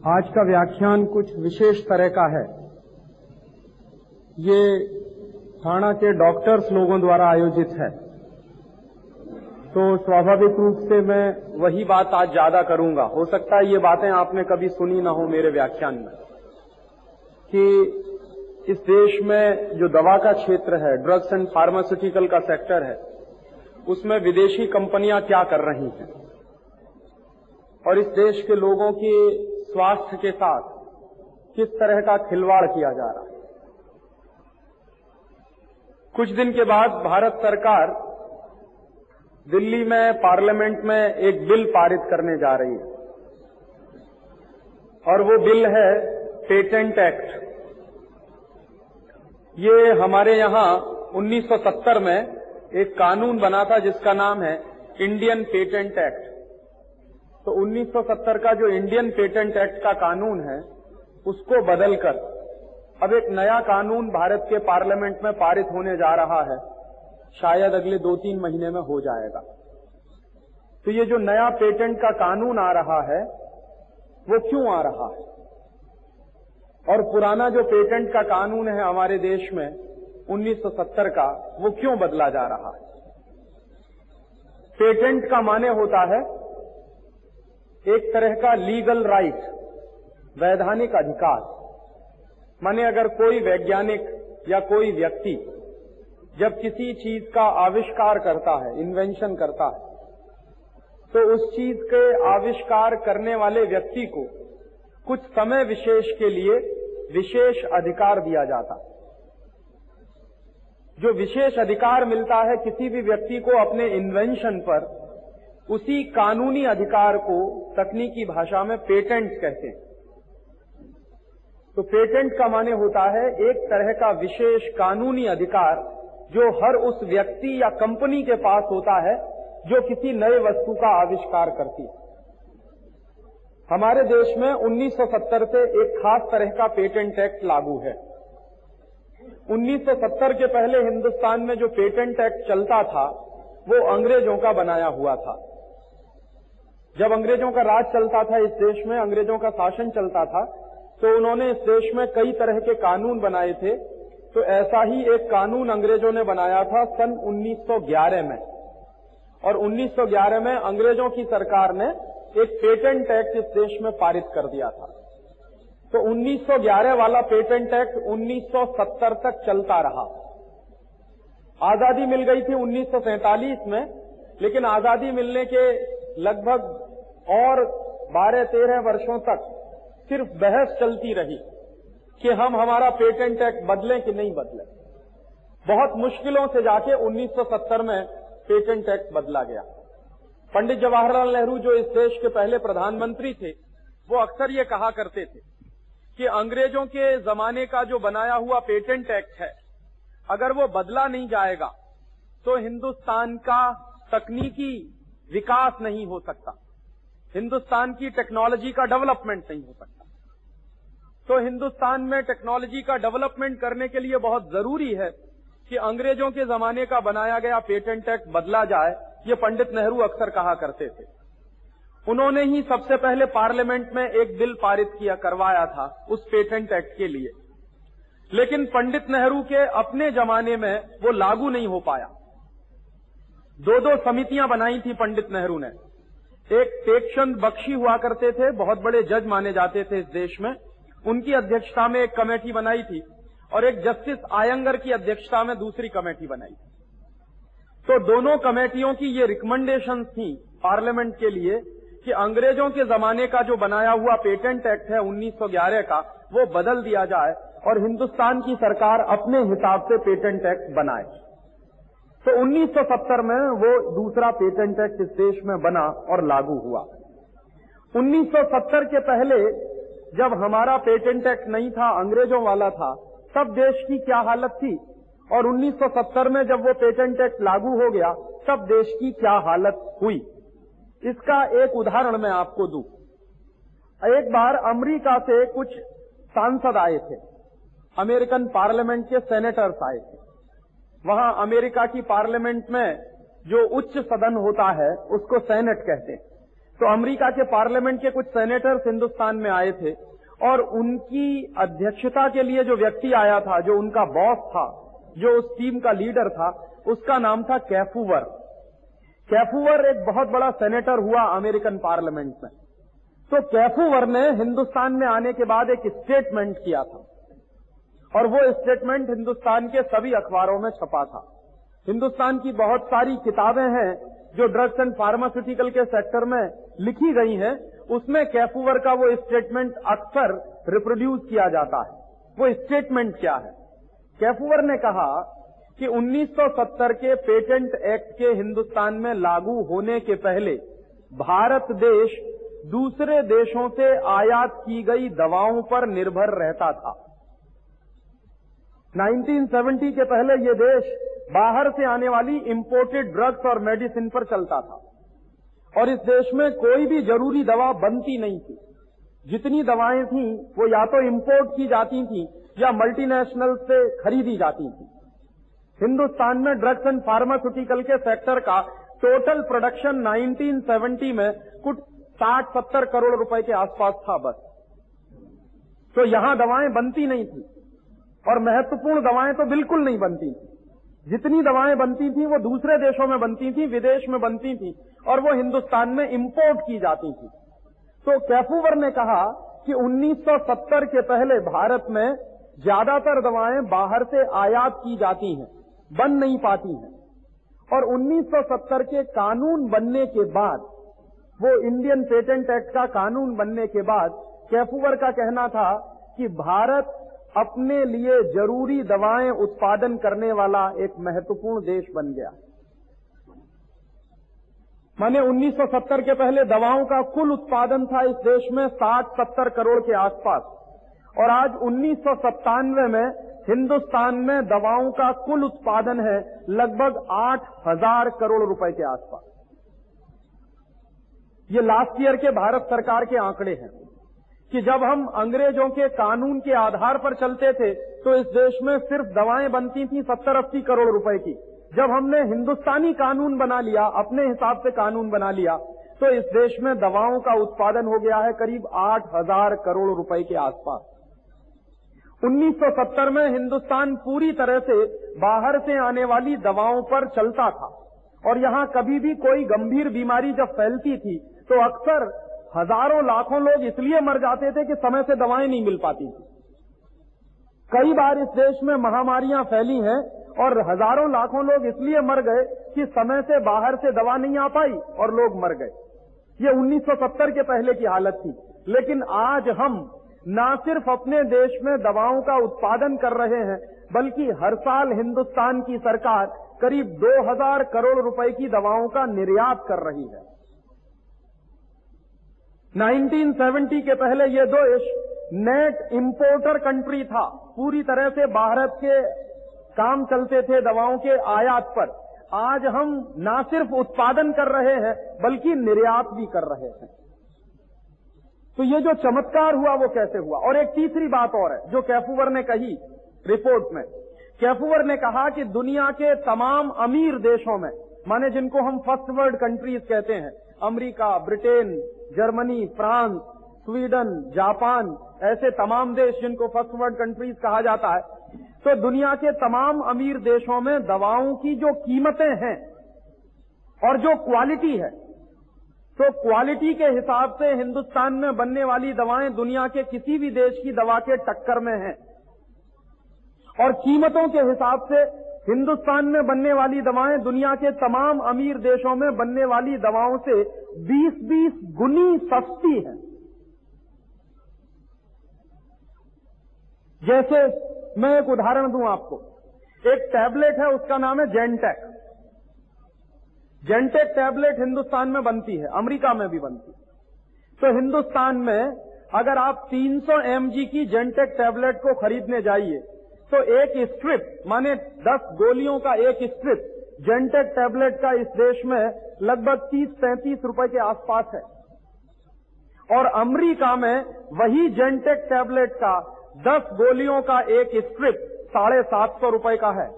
आज का व्याख्यान कुछ विशेष तरह का है। ये थाना के डॉक्टर्स लोगों द्वारा आयोजित है। तो स्वाभाविक रूप से मैं वही बात आज ज़्यादा करूँगा। हो सकता है ये बातें आपने कभी सुनी ना हो मेरे व्याख्यान में। कि इस देश में जो दवा का क्षेत्र है, ड्रग्स एंड फार्मास्यूटिकल का सेक्टर है, उसमें विदेशी कंपनियाँ क्या कर रही हैं? और इस देश के लोगों की स्वास्थ्य के साथ किस तरह का खिलवाड़ किया जा रहा है। कुछ दिन के बाद भारत सरकार दिल्ली में, पार्लियामेंट में एक बिल पारित करने जा रही है। और वो बिल है पेटेंट एक्ट। ये हमारे यहाँ 1970 में एक कानून बना था जिसका नाम है इंडियन पेटेंट एक्ट। तो 1970 का जो इंडियन पेटेंट एक्ट का कानून है, उसको बदलकर अब एक नया कानून भारत के पार्लियामेंट में पारित होने जा रहा है। शायद अगले दो तीन महीने में हो जाएगा। तो ये जो नया पेटेंट का कानून आ रहा है, वो क्यों आ रहा है? और पुराना जो पेटेंट का कानून है हमारे देश में 1970 का, वो क्यों बदला जा रहा है? पेटेंट का माने होता है एक तरह का लीगल राइट वैधानिक अधिकार। माने अगर कोई वैज्ञानिक या कोई व्यक्ति जब किसी चीज़ का आविष्कार करता है इन्वेंशन करता है तो उस चीज़ के आविष्कार करने वाले व्यक्ति को कुछ समय विशेष के लिए विशेष अधिकार दिया जाता। जो विशेष अधिकार मिलता है किसी भी व्यक्ति को अपने इन्वेंशन पर उसी कानूनी अधिकार को तकनीकी भाषा में पेटेंट कहते हैं। तो पेटेंट का माने होता है एक तरह का विशेष कानूनी अधिकार जो हर उस व्यक्ति या कंपनी के पास होता है, जो किसी नए वस्तु का आविष्कार करती है। हमारे देश में 1970 से एक खास तरह का पेटेंट एक्ट लागू है। 1970 के पहले हिंदुस्तान में जो पेटेंट एक्ट चलता था, वो अंग्रेज़ों का बनाया हुआ था। जब अंग्रेज़ों का राज चलता था, इस देश में अंग्रेज़ों का शासन चलता था तो उन्होंने इस देश में कई तरह के कानून बनाए थे। तो ऐसा ही एक कानून अंग्रेज़ों ने बनाया था सन 1911 में। और 1911 में अंग्रेज़ों की सरकार ने एक पेटेंट एक्ट इस देश में पारित कर दिया था। तो 1911 वाला पेटेंट एक्ट 1970 तक चलता रहा। आज़ादी मिल गई थी 1947 में, लेकिन आज़ादी मिलने के लगभग और 12-13 वर्षों तक सिर्फ़ बहस चलती रही कि हम हमारा पेटेंट एक्ट बदलें कि नहीं बदलें। बहुत मुश्किलों से जाके 1970 में पेटेंट एक्ट बदला गया। पंडित जवाहरलाल नेहरू जो इस देश के पहले प्रधानमंत्री थे, वो अक्सर ये कहा करते थे कि अंग्रेज़ों के जमाने का जो बनाया हुआ पेटेंट एक्ट है, अगर वो बदला नहीं जाएगा तो हिंदुस्तान का तकनीकी विकास नहीं हो सकता। हिंदुस्तान की टेक्नोलॉजी का डेवलपमेंट नहीं हो सकता। तो हिंदुस्तान में टेक्नोलॉजी का डेवलपमेंट करने के लिए बहुत ज़रूरी है कि अंग्रेज़ों के जमाने का बनाया गया पेटेंट एक्ट बदला जाए, ये पंडित नेहरू अक्सर कहा करते थे। उन्होंने ही सबसे पहले पार्लियामेंट में एक बिल पारित किया, करवाया था उस पेटेंट एक्ट के लिए। लेकिन पंडित नेहरू के अपने जमाने में वो लागू नहीं हो पाया। दो दो समितियाँ बनाई थी पंडित नेहरू ने। एक टेकचंद बख्शी हुआ करते थे, बहुत बड़े जज माने जाते थे इस देश में। उनकी अध्यक्षता में एक कमेटी बनाई थी और एक जस्टिस आयंगर की अध्यक्षता में दूसरी कमेटी बनाई थी। तो दोनों कमेटियों की ये रिकमेंडेशन थी पार्लियामेंट के लिए कि अंग्रेज़ों के जमाने का जो बनाया हुआ पेटेंट एक्ट है 1911 का, वो बदल दिया जाए और हिंदुस्तान की सरकार अपने हिसाब से पेटेंट एक्ट बनाए। तो 1970 में वो दूसरा पेटेंट एक्ट इस देश में बना और लागू हुआ। 1970 के पहले जब हमारा पेटेंट एक्ट नहीं था, अंग्रेज़ों वाला था, तब देश की क्या हालत थी? और 1970 में जब वो पेटेंट एक्ट लागू हो गया, तब देश की क्या हालत हुई? इसका एक उदाहरण मैं आपको दू। एक बार अमेरिका से कुछ सांसद आए थे। अमेरिकन पार्लियामेंट के सेनेटर्स आए थे। वहाँ अमेरिका की पार्लियामेंट में जो उच्च सदन होता है, उसको सेनेट कहते हैं। तो अमेरिका के पार्लियामेंट के कुछ सेनेटर्स हिंदुस्तान में आए थे, और उनकी अध्यक्षता के लिए जो व्यक्ति आया था, जो उनका बॉस था, जो उस टीम का लीडर था, उसका नाम था कैफूवर। कैफूवर एक बहुत बड़ा सेनेटर हुआ अमेरिकन पार्लियामेंट में। तो कैफूवर ने हिंदुस्तान में आने के बाद एक स्टेटमेंट किया था। और वो स्टेटमेंट हिंदुस्तान के सभी अखबारों में छपा था। हिंदुस्तान की बहुत सारी किताबें हैं जो ड्रग्स एंड फार्मास्यूटिकल के सेक्टर में लिखी गई हैं। उसमें कैफूवर का वो स्टेटमेंट अक्सर रिप्रोड्यूस किया जाता है। वो स्टेटमेंट क्या है? कैफूवर ने कहा कि 1970 के पेटेंट एक्ट के हिंदुस्तान में लागू होने के पहले भारत देश दूसरे देशों से आयात की गई दवाओं पर निर्भर रहता था। 1970 के पहले ये देश बाहर से आने वाली इंपोर्टेड ड्रग्स और मेडिसिन पर चलता था। और इस देश में कोई भी ज़रूरी दवा बनती नहीं थी। जितनी दवाएँ थी, वो या तो इंपोर्ट की जाती थी या मल्टीनेशनल से खरीदी जाती थी। हिंदुस्तान में ड्रग्स एंड फार्मास्यूटिकल के सेक्टर का टोटल प्रोडक्शन 1970 में कुछ 60-70 करोड़ रुपए के आसपास था बस। तो यहाँ दवाएँ बनती नहीं थी। और महत्वपूर्ण दवाएँ तो बिल्कुल नहीं बनती थी। जितनी दवाएँ बनती थी, वो दूसरे देशों में बनती थी, विदेश में बनती थी, और वो हिंदुस्तान में इंपोर्ट की जाती थी। तो कैफूवर ने कहा कि 1970 के पहले भारत में ज़्यादातर दवाएँ बाहर से आयात की जाती हैं, बन नहीं पाती हैं। और 1970 के कानून बनने के बाद, वो इंडियन पेटेंट एक्ट का कानून बनने के बाद, कैफूवर का कहना था कि भारत अपने लिए ज़रूरी दवाएँ उत्पादन करने वाला एक महत्वपूर्ण देश बन गया। माने 1970 के पहले दवाओं का कुल उत्पादन था इस देश में 60-70 करोड़ के आसपास। और आज उन्नीस सौ सत्तानवे में हिंदुस्तान में दवाओं का कुल उत्पादन है लगभग आठ हज़ार करोड़ रुपए के आसपास। ये लास्ट ईयर के भारत सरकार के आंकड़े हैं। कि जब हम अंग्रेज़ों के कानून के आधार पर चलते थे तो इस देश में सिर्फ़ दवाएँ बनती थी सत्तर अस्सी करोड़ रुपए की। जब हमने हिंदुस्तानी कानून बना लिया, अपने हिसाब से कानून बना लिया तो इस देश में दवाओं का उत्पादन हो गया है करीब आठ हज़ार करोड़ रुपए के आसपास। 1970 में हिंदुस्तान पूरी तरह से बाहर से आने वाली दवाओं पर चलता था। और यहाँ कभी भी कोई गंभीर बीमारी जब फैलती थी तो अक्सर हज़ारों लाखों लोग इसलिए मर जाते थे कि समय से दवाएँ नहीं मिल पाती थी। कई बार इस देश में महामारियाँ फैली हैं और हज़ारों लाखों लोग इसलिए मर गए कि समय से बाहर से दवा नहीं आ पाई और लोग मर गए। ये 1970 के पहले की हालत थी। लेकिन आज हम न सिर्फ़ अपने देश में दवाओं का उत्पादन कर रहे हैं, बल्कि हर साल हिंदुस्तान की सरकार करीब 2000 करोड़ रुपए की दवाओं का निर्यात कर रही है। 1970 के पहले ये देश नेट इंपोर्टर कंट्री था। पूरी तरह से भारत के काम चलते थे दवाओं के आयात पर। आज हम न सिर्फ़ उत्पादन कर रहे हैं, बल्कि निर्यात भी कर रहे हैं। तो ये जो चमत्कार हुआ, वो कैसे हुआ? और एक तीसरी बात और है, जो कैफूवर ने कही रिपोर्ट में। कैफूवर ने कहा कि दुनिया के तमाम अमीर देशों में, माने जिनको हम फ़र्स्ट वर्ल्ड कंट्रीज़ कहते हैं, America, Britain Germany, France, Sweden, Japan, ऐसे तमाम देश जिनको फ़र्स्ट वर्ल्ड कंट्रीज़ कहा जाता है तो दुनिया के तमाम अमीर देशों में दवाओं की जो कीमतें हैं और जो क्वालिटी है तो क्वालिटी के हिसाब से हिंदुस्तान में बनने वाली दवाएँ दुनिया के किसी भी देश की दवा के टक्कर में हैं। और कीमतों के हिसाब से हिंदुस्तान में बनने वाली दवाएँ दुनिया के तमाम अमीर देशों में बनने वाली दवाओं से 20-20 गुनी सस्ती है। जैसे मैं एक उदाहरण दूँ आपको। एक टैबलेट है, उसका नाम है जेंटेक जेंटेक टैबलेट हिंदुस्तान में बनती है, अमेरिका में भी बनती है। तो हिंदुस्तान में अगर आप 300 mg की जेंटेक टैबलेट को खरीदने जाइए तो एक स्ट्रिप, माने 10 गोलियों का एक स्ट्रिप जेंटेक टैबलेट का इस देश में लगभग 30-35 रुपए के आसपास है। और अमेरिका में वही जेंटेक टैबलेट का 10 गोलियों का एक स्ट्रिप साढ़े सात सौ रुपए का है।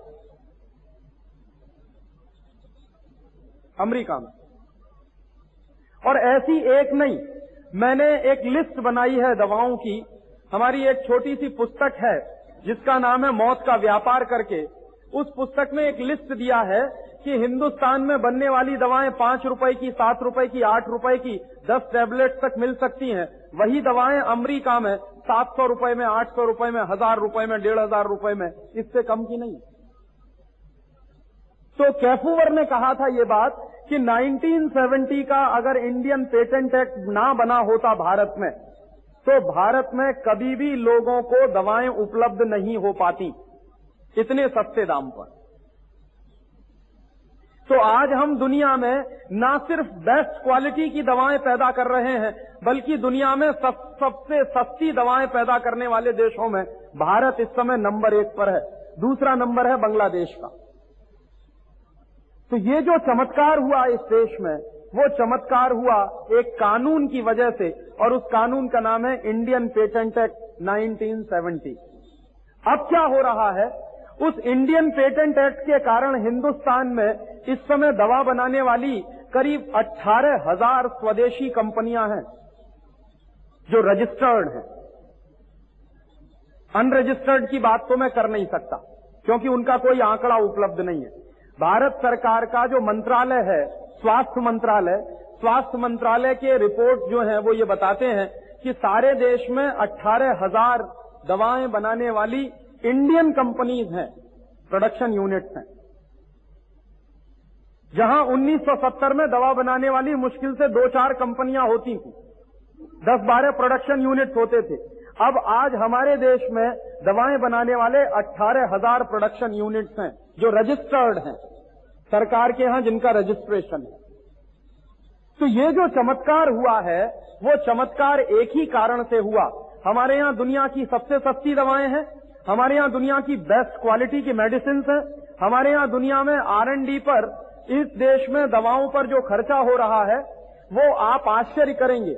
अमेरिका में। और ऐसी एक नहीं, मैंने एक लिस्ट बनाई है दवाओं की। हमारी एक छोटी सी पुस्तक है, जिसका नाम है मौत का व्यापार करके। उस पुस्तक में एक लिस्ट दिया है कि हिंदुस्तान में बनने वाली दवाएँ पाँच रुपए की, सात रुपए की, आठ रुपए की, दस टैबलेट तक मिल सकती हैं। वही दवाएँ अमरीका में सात सौ रुपए में, आठ सौ रुपए में, हज़ार रुपए में, डेढ़ हज़ार रुपए में, इससे कम की नहीं। तो कैफूवर ने कहा था ये बात कि 1970 का अगर इंडियन पेटेंट एक्ट ना बना होता भारत में तो भारत में कभी भी लोगों को दवाएँ उपलब्ध नहीं हो पाती। इतने सस्ते दाम पर। तो आज हम दुनिया में ना सिर्फ़ बेस्ट क्वालिटी की दवाएँ पैदा कर रहे हैं बल्कि दुनिया में सब, सबसे सस्ती दवाएँ पैदा करने वाले देशों में भारत इस समय नंबर एक पर है दूसरा नंबर है बांग्लादेश का। तो ये जो चमत्कार हुआ इस देश में वो चमत्कार हुआ एक कानून की वजह से और उस कानून का नाम है इंडियन पेटेंट एक्ट 1970 अब क्या हो रहा है? उस इंडियन पेटेंट एक्ट के कारण हिंदुस्तान में इस समय दवा बनाने वाली करीब अट्ठारह हज़ार स्वदेशी कंपनियाँ हैं, जो रजिस्टर्ड हैं। अनरजिस्टर्ड की बात तो मैं कर नहीं सकता, क्योंकि उनका कोई आंकड़ा उपलब्ध नहीं है। भारत सरकार का जो मंत्रालय है, स्वास्थ्य मंत्रालय स्वास्थ्य मंत्रालय के रिपोर्ट जो है, वो ये बताते हैं कि सारे देश में अट्ठारह हज़ार दवाएँ बनाने वाली इंडियन कंपनीज़ हैं प्रोडक्शन यूनिट्स हैं। जहाँ 1970 में दवा बनाने वाली मुश्किल से दो चार कंपनियाँ होती थी। दस बारह प्रोडक्शन यूनिट्स होते थे। अब आज हमारे देश में दवाएँ बनाने वाले अट्ठारह हज़ार प्रोडक्शन यूनिट्स हैं, जो रजिस्टर्ड हैं। सरकार के यहाँ जिनका रजिस्ट्रेशन है। तो ये जो चमत्कार हुआ है, वो चमत्कार एक ही कारण से हुआ। हमारे यहाँ दुनिया की सबसे सस्ती दवाएँ हैं हमारे यहाँ दुनिया की बेस्ट क्वालिटी की मेडिसिन है। हमारे यहाँ दुनिया में आर एंड डी पर, इस देश में दवाओं पर जो खर्चा हो रहा है, वो आप आश्चर्य करेंगे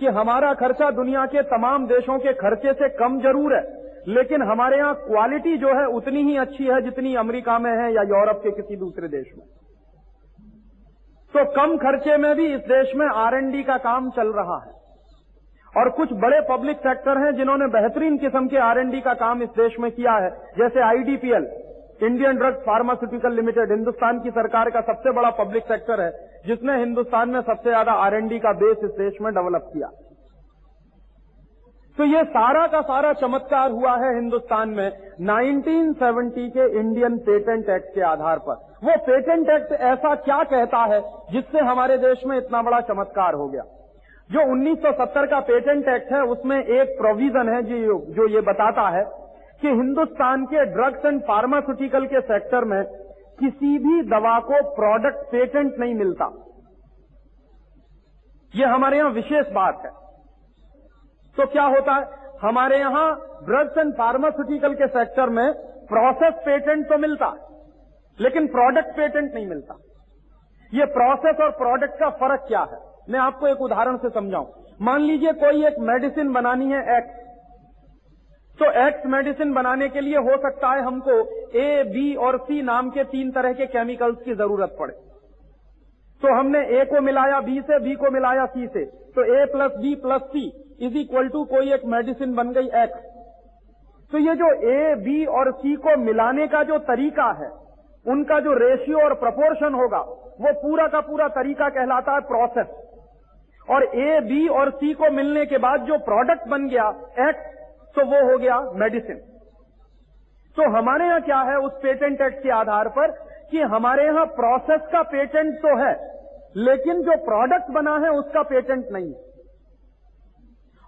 कि हमारा खर्चा दुनिया के तमाम देशों के खर्चे से कम ज़रूर है। लेकिन हमारे यहाँ क्वालिटी जो है, उतनी ही अच्छी है जितनी अमेरिका में है या यूरोप के किसी दूसरे देश में। तो कम खर्चे में भी इस देश में आर एंड डी का काम चल रहा है। और कुछ बड़े पब्लिक सेक्टर हैं जिन्होंने बेहतरीन किस्म के आरएनडी का काम इस देश में किया है। जैसे IDPL Indian drugs pharmaceutical limited Hindustan की सरकार का सबसे बड़ा पब्लिक सेक्टर है, जिसने हिंदुस्तान में सबसे ज़्यादा आरएनडी का बेस इस देश में डेवलप किया। तो ये सारा का सारा चमत्कार हुआ है हिंदुस्तान में 1970 के इंडियन पेटेंट एक्ट के आधार पर। वो पेटेंट एक्ट ऐसा क्या कहता है जिससे हमारे देश में इतना बड़ा चमत्कार हो गया? जो 1970 का पेटेंट एक्ट है, उसमें एक प्रोविज़न है जो जो ये बताता है कि हिंदुस्तान के ड्रग्स एंड फार्मास्यूटिकल के सेक्टर में किसी भी दवा को प्रोडक्ट पेटेंट नहीं मिलता। ये हमारे यहाँ विशेष बात है। तो क्या होता है? हमारे यहाँ ड्रग्स एंड फार्मास्यूटिकल के सेक्टर में प्रोसेस पेटेंट तो मिलता है, लेकिन प्रोडक्ट पेटेंट नहीं मिलता। ये प्रोसेस और प्रोडक्ट का फ़र्क क्या है? मैं आपको एक उदाहरण से समझाऊं। मान लीजिए कोई एक मेडिसिन बनानी है एक्स तो एक्स मेडिसिन बनाने के लिए हो सकता है हमको ए बी और सी नाम के तीन तरह के केमिकल्स की ज़रूरत पड़े। तो हमने ए को मिलाया बी से बी को मिलाया सी से। तो A plus B plus C is equal to कोई एक मेडिसिन बन गई एक्स तो ये जो ए बी और सी को मिलाने का जो तरीका है, उनका जो रेशियो और प्रपोर्शन होगा, वो पूरा का पूरा तरीका कहलाता है प्रोसेस और ए बी और सी को मिलने के बाद जो प्रोडक्ट बन गया एक्स तो वो हो गया मेडिसिन तो हमारे यहाँ क्या है? उस पेटेंट एक्ट के आधार पर कि हमारे यहाँ प्रोसेस का पेटेंट तो है, लेकिन जो प्रोडक्ट बना है उसका पेटेंट नहीं है.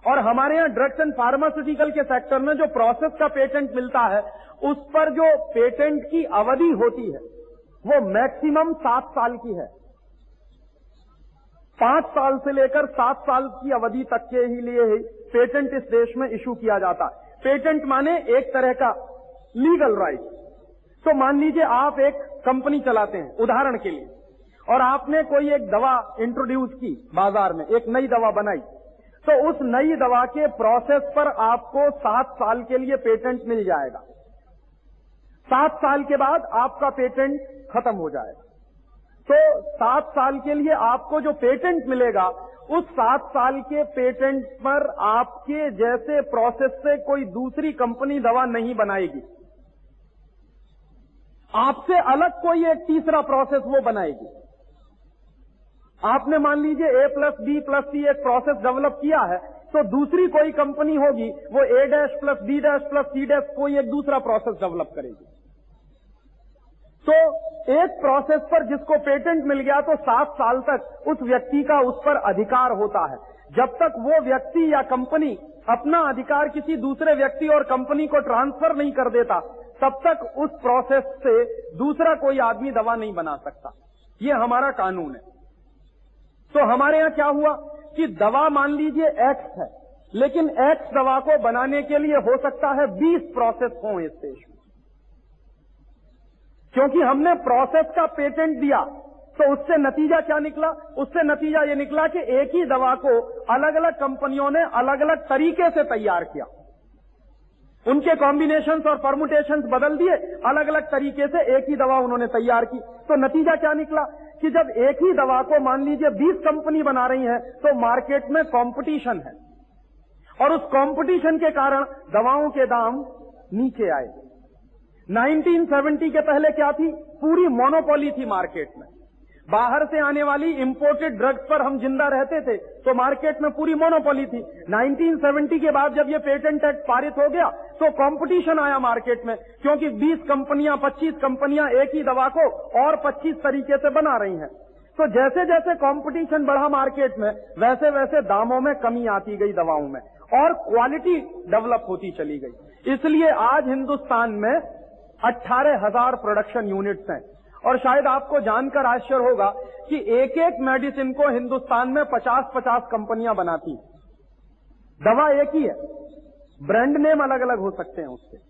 और हमारे यहाँ ड्रग्स एंड फार्मास्यूटिकल के सेक्टर में जो प्रोसेस का पेटेंट मिलता है, उस पर जो पेटेंट की अवधि होती है, वो मैक्सिमम सात साल की है. पाँच साल से लेकर सात साल की अवधि तक के ही लिए ही पेटेंट इस देश में इशू किया जाता। है पेटेंट माने एक तरह का लीगल राइट। तो मान लीजिए आप एक कंपनी चलाते हैं, उदाहरण के लिए, और आपने कोई एक दवा इंट्रोड्यूस की बाज़ार में, एक नई दवा बनाई। तो उस नई दवा के प्रोसेस पर आपको सात साल के लिए पेटेंट मिल जाएगा। सात साल के बाद आपका पेटेंट खत्म हो जाएगा। तो सात साल के लिए आपको जो पेटेंट मिलेगा, उस सात साल के पेटेंट पर आपके जैसे प्रोसेस से कोई दूसरी कंपनी दवा नहीं बनाएगी। आपसे अलग कोई एक तीसरा प्रोसेस वो बनाएगी। आपने मान लीजिए A plus B plus C एक प्रोसेस डेवलप किया है तो दूसरी कोई कंपनी होगी, वो A dash plus B dash plus C dash कोई एक दूसरा प्रोसेस डेवलप करेगी। तो एक प्रोसेस पर जिसको पेटेंट मिल गया तो सात साल तक उस व्यक्ति का उस पर अधिकार होता है। जब तक वो व्यक्ति या कंपनी अपना अधिकार किसी दूसरे व्यक्ति और कंपनी को ट्रांसफ़र नहीं कर देता, तब तक उस प्रोसेस से दूसरा कोई आदमी दवा नहीं बना सकता। ये हमारा कानून है। तो हमारे यहाँ क्या हुआ कि दवा मान लीजिए एक्स है, लेकिन एक्स दवा को बनाने के लिए हो सकता है 20 प्रोसेस हो इस देश में। क्योंकि हमने प्रोसेस का पेटेंट दिया तो उससे नतीजा क्या निकला? उससे नतीजा ये निकला कि एक ही दवा को अलग अलग कंपनियों ने अलग अलग तरीके से तैयार किया। उनके कॉम्बिनेशन और परमुटेशंस बदल दिए अलग अलग तरीके से एक ही दवा उन्होंने तैयार की। तो नतीजा क्या निकला? कि जब एक ही दवा को मान लीजिए 20 कंपनी बना रही है तो मार्केट में कंपटीशन है। और उस कंपटीशन के कारण दवाओं के दाम नीचे आए। 1970 के पहले क्या थी? पूरी मोनोपोली थी मार्केट में। बाहर से आने वाली इंपोर्टेड ड्रग्स पर हम ज़िंदा रहते थे तो मार्केट में पूरी मोनोपोली थी। 1970 के बाद जब ये पेटेंट एक्ट पारित हो गया तो कंपटीशन आया मार्केट में, क्योंकि 20 कंपनियाँ 25 कंपनियाँ एक ही दवा को और 25 तरीके से बना रही हैं। तो जैसे जैसे कंपटीशन बढ़ा मार्केट में वैसे वैसे दामों में कमी आती गई दवाओं में, और क्वालिटी डेवलप होती चली गई। इसलिए आज हिंदुस्तान में अट्ठारह हज़ार प्रोडक्शन यूनिट्स हैं। और शायद आपको जानकर आश्चर्य होगा कि एक एक मेडिसिन को हिंदुस्तान में 50-50 कंपनियाँ बनाती दवा एक ही है। ब्रांड नेम अलग अलग हो सकते हैं उससे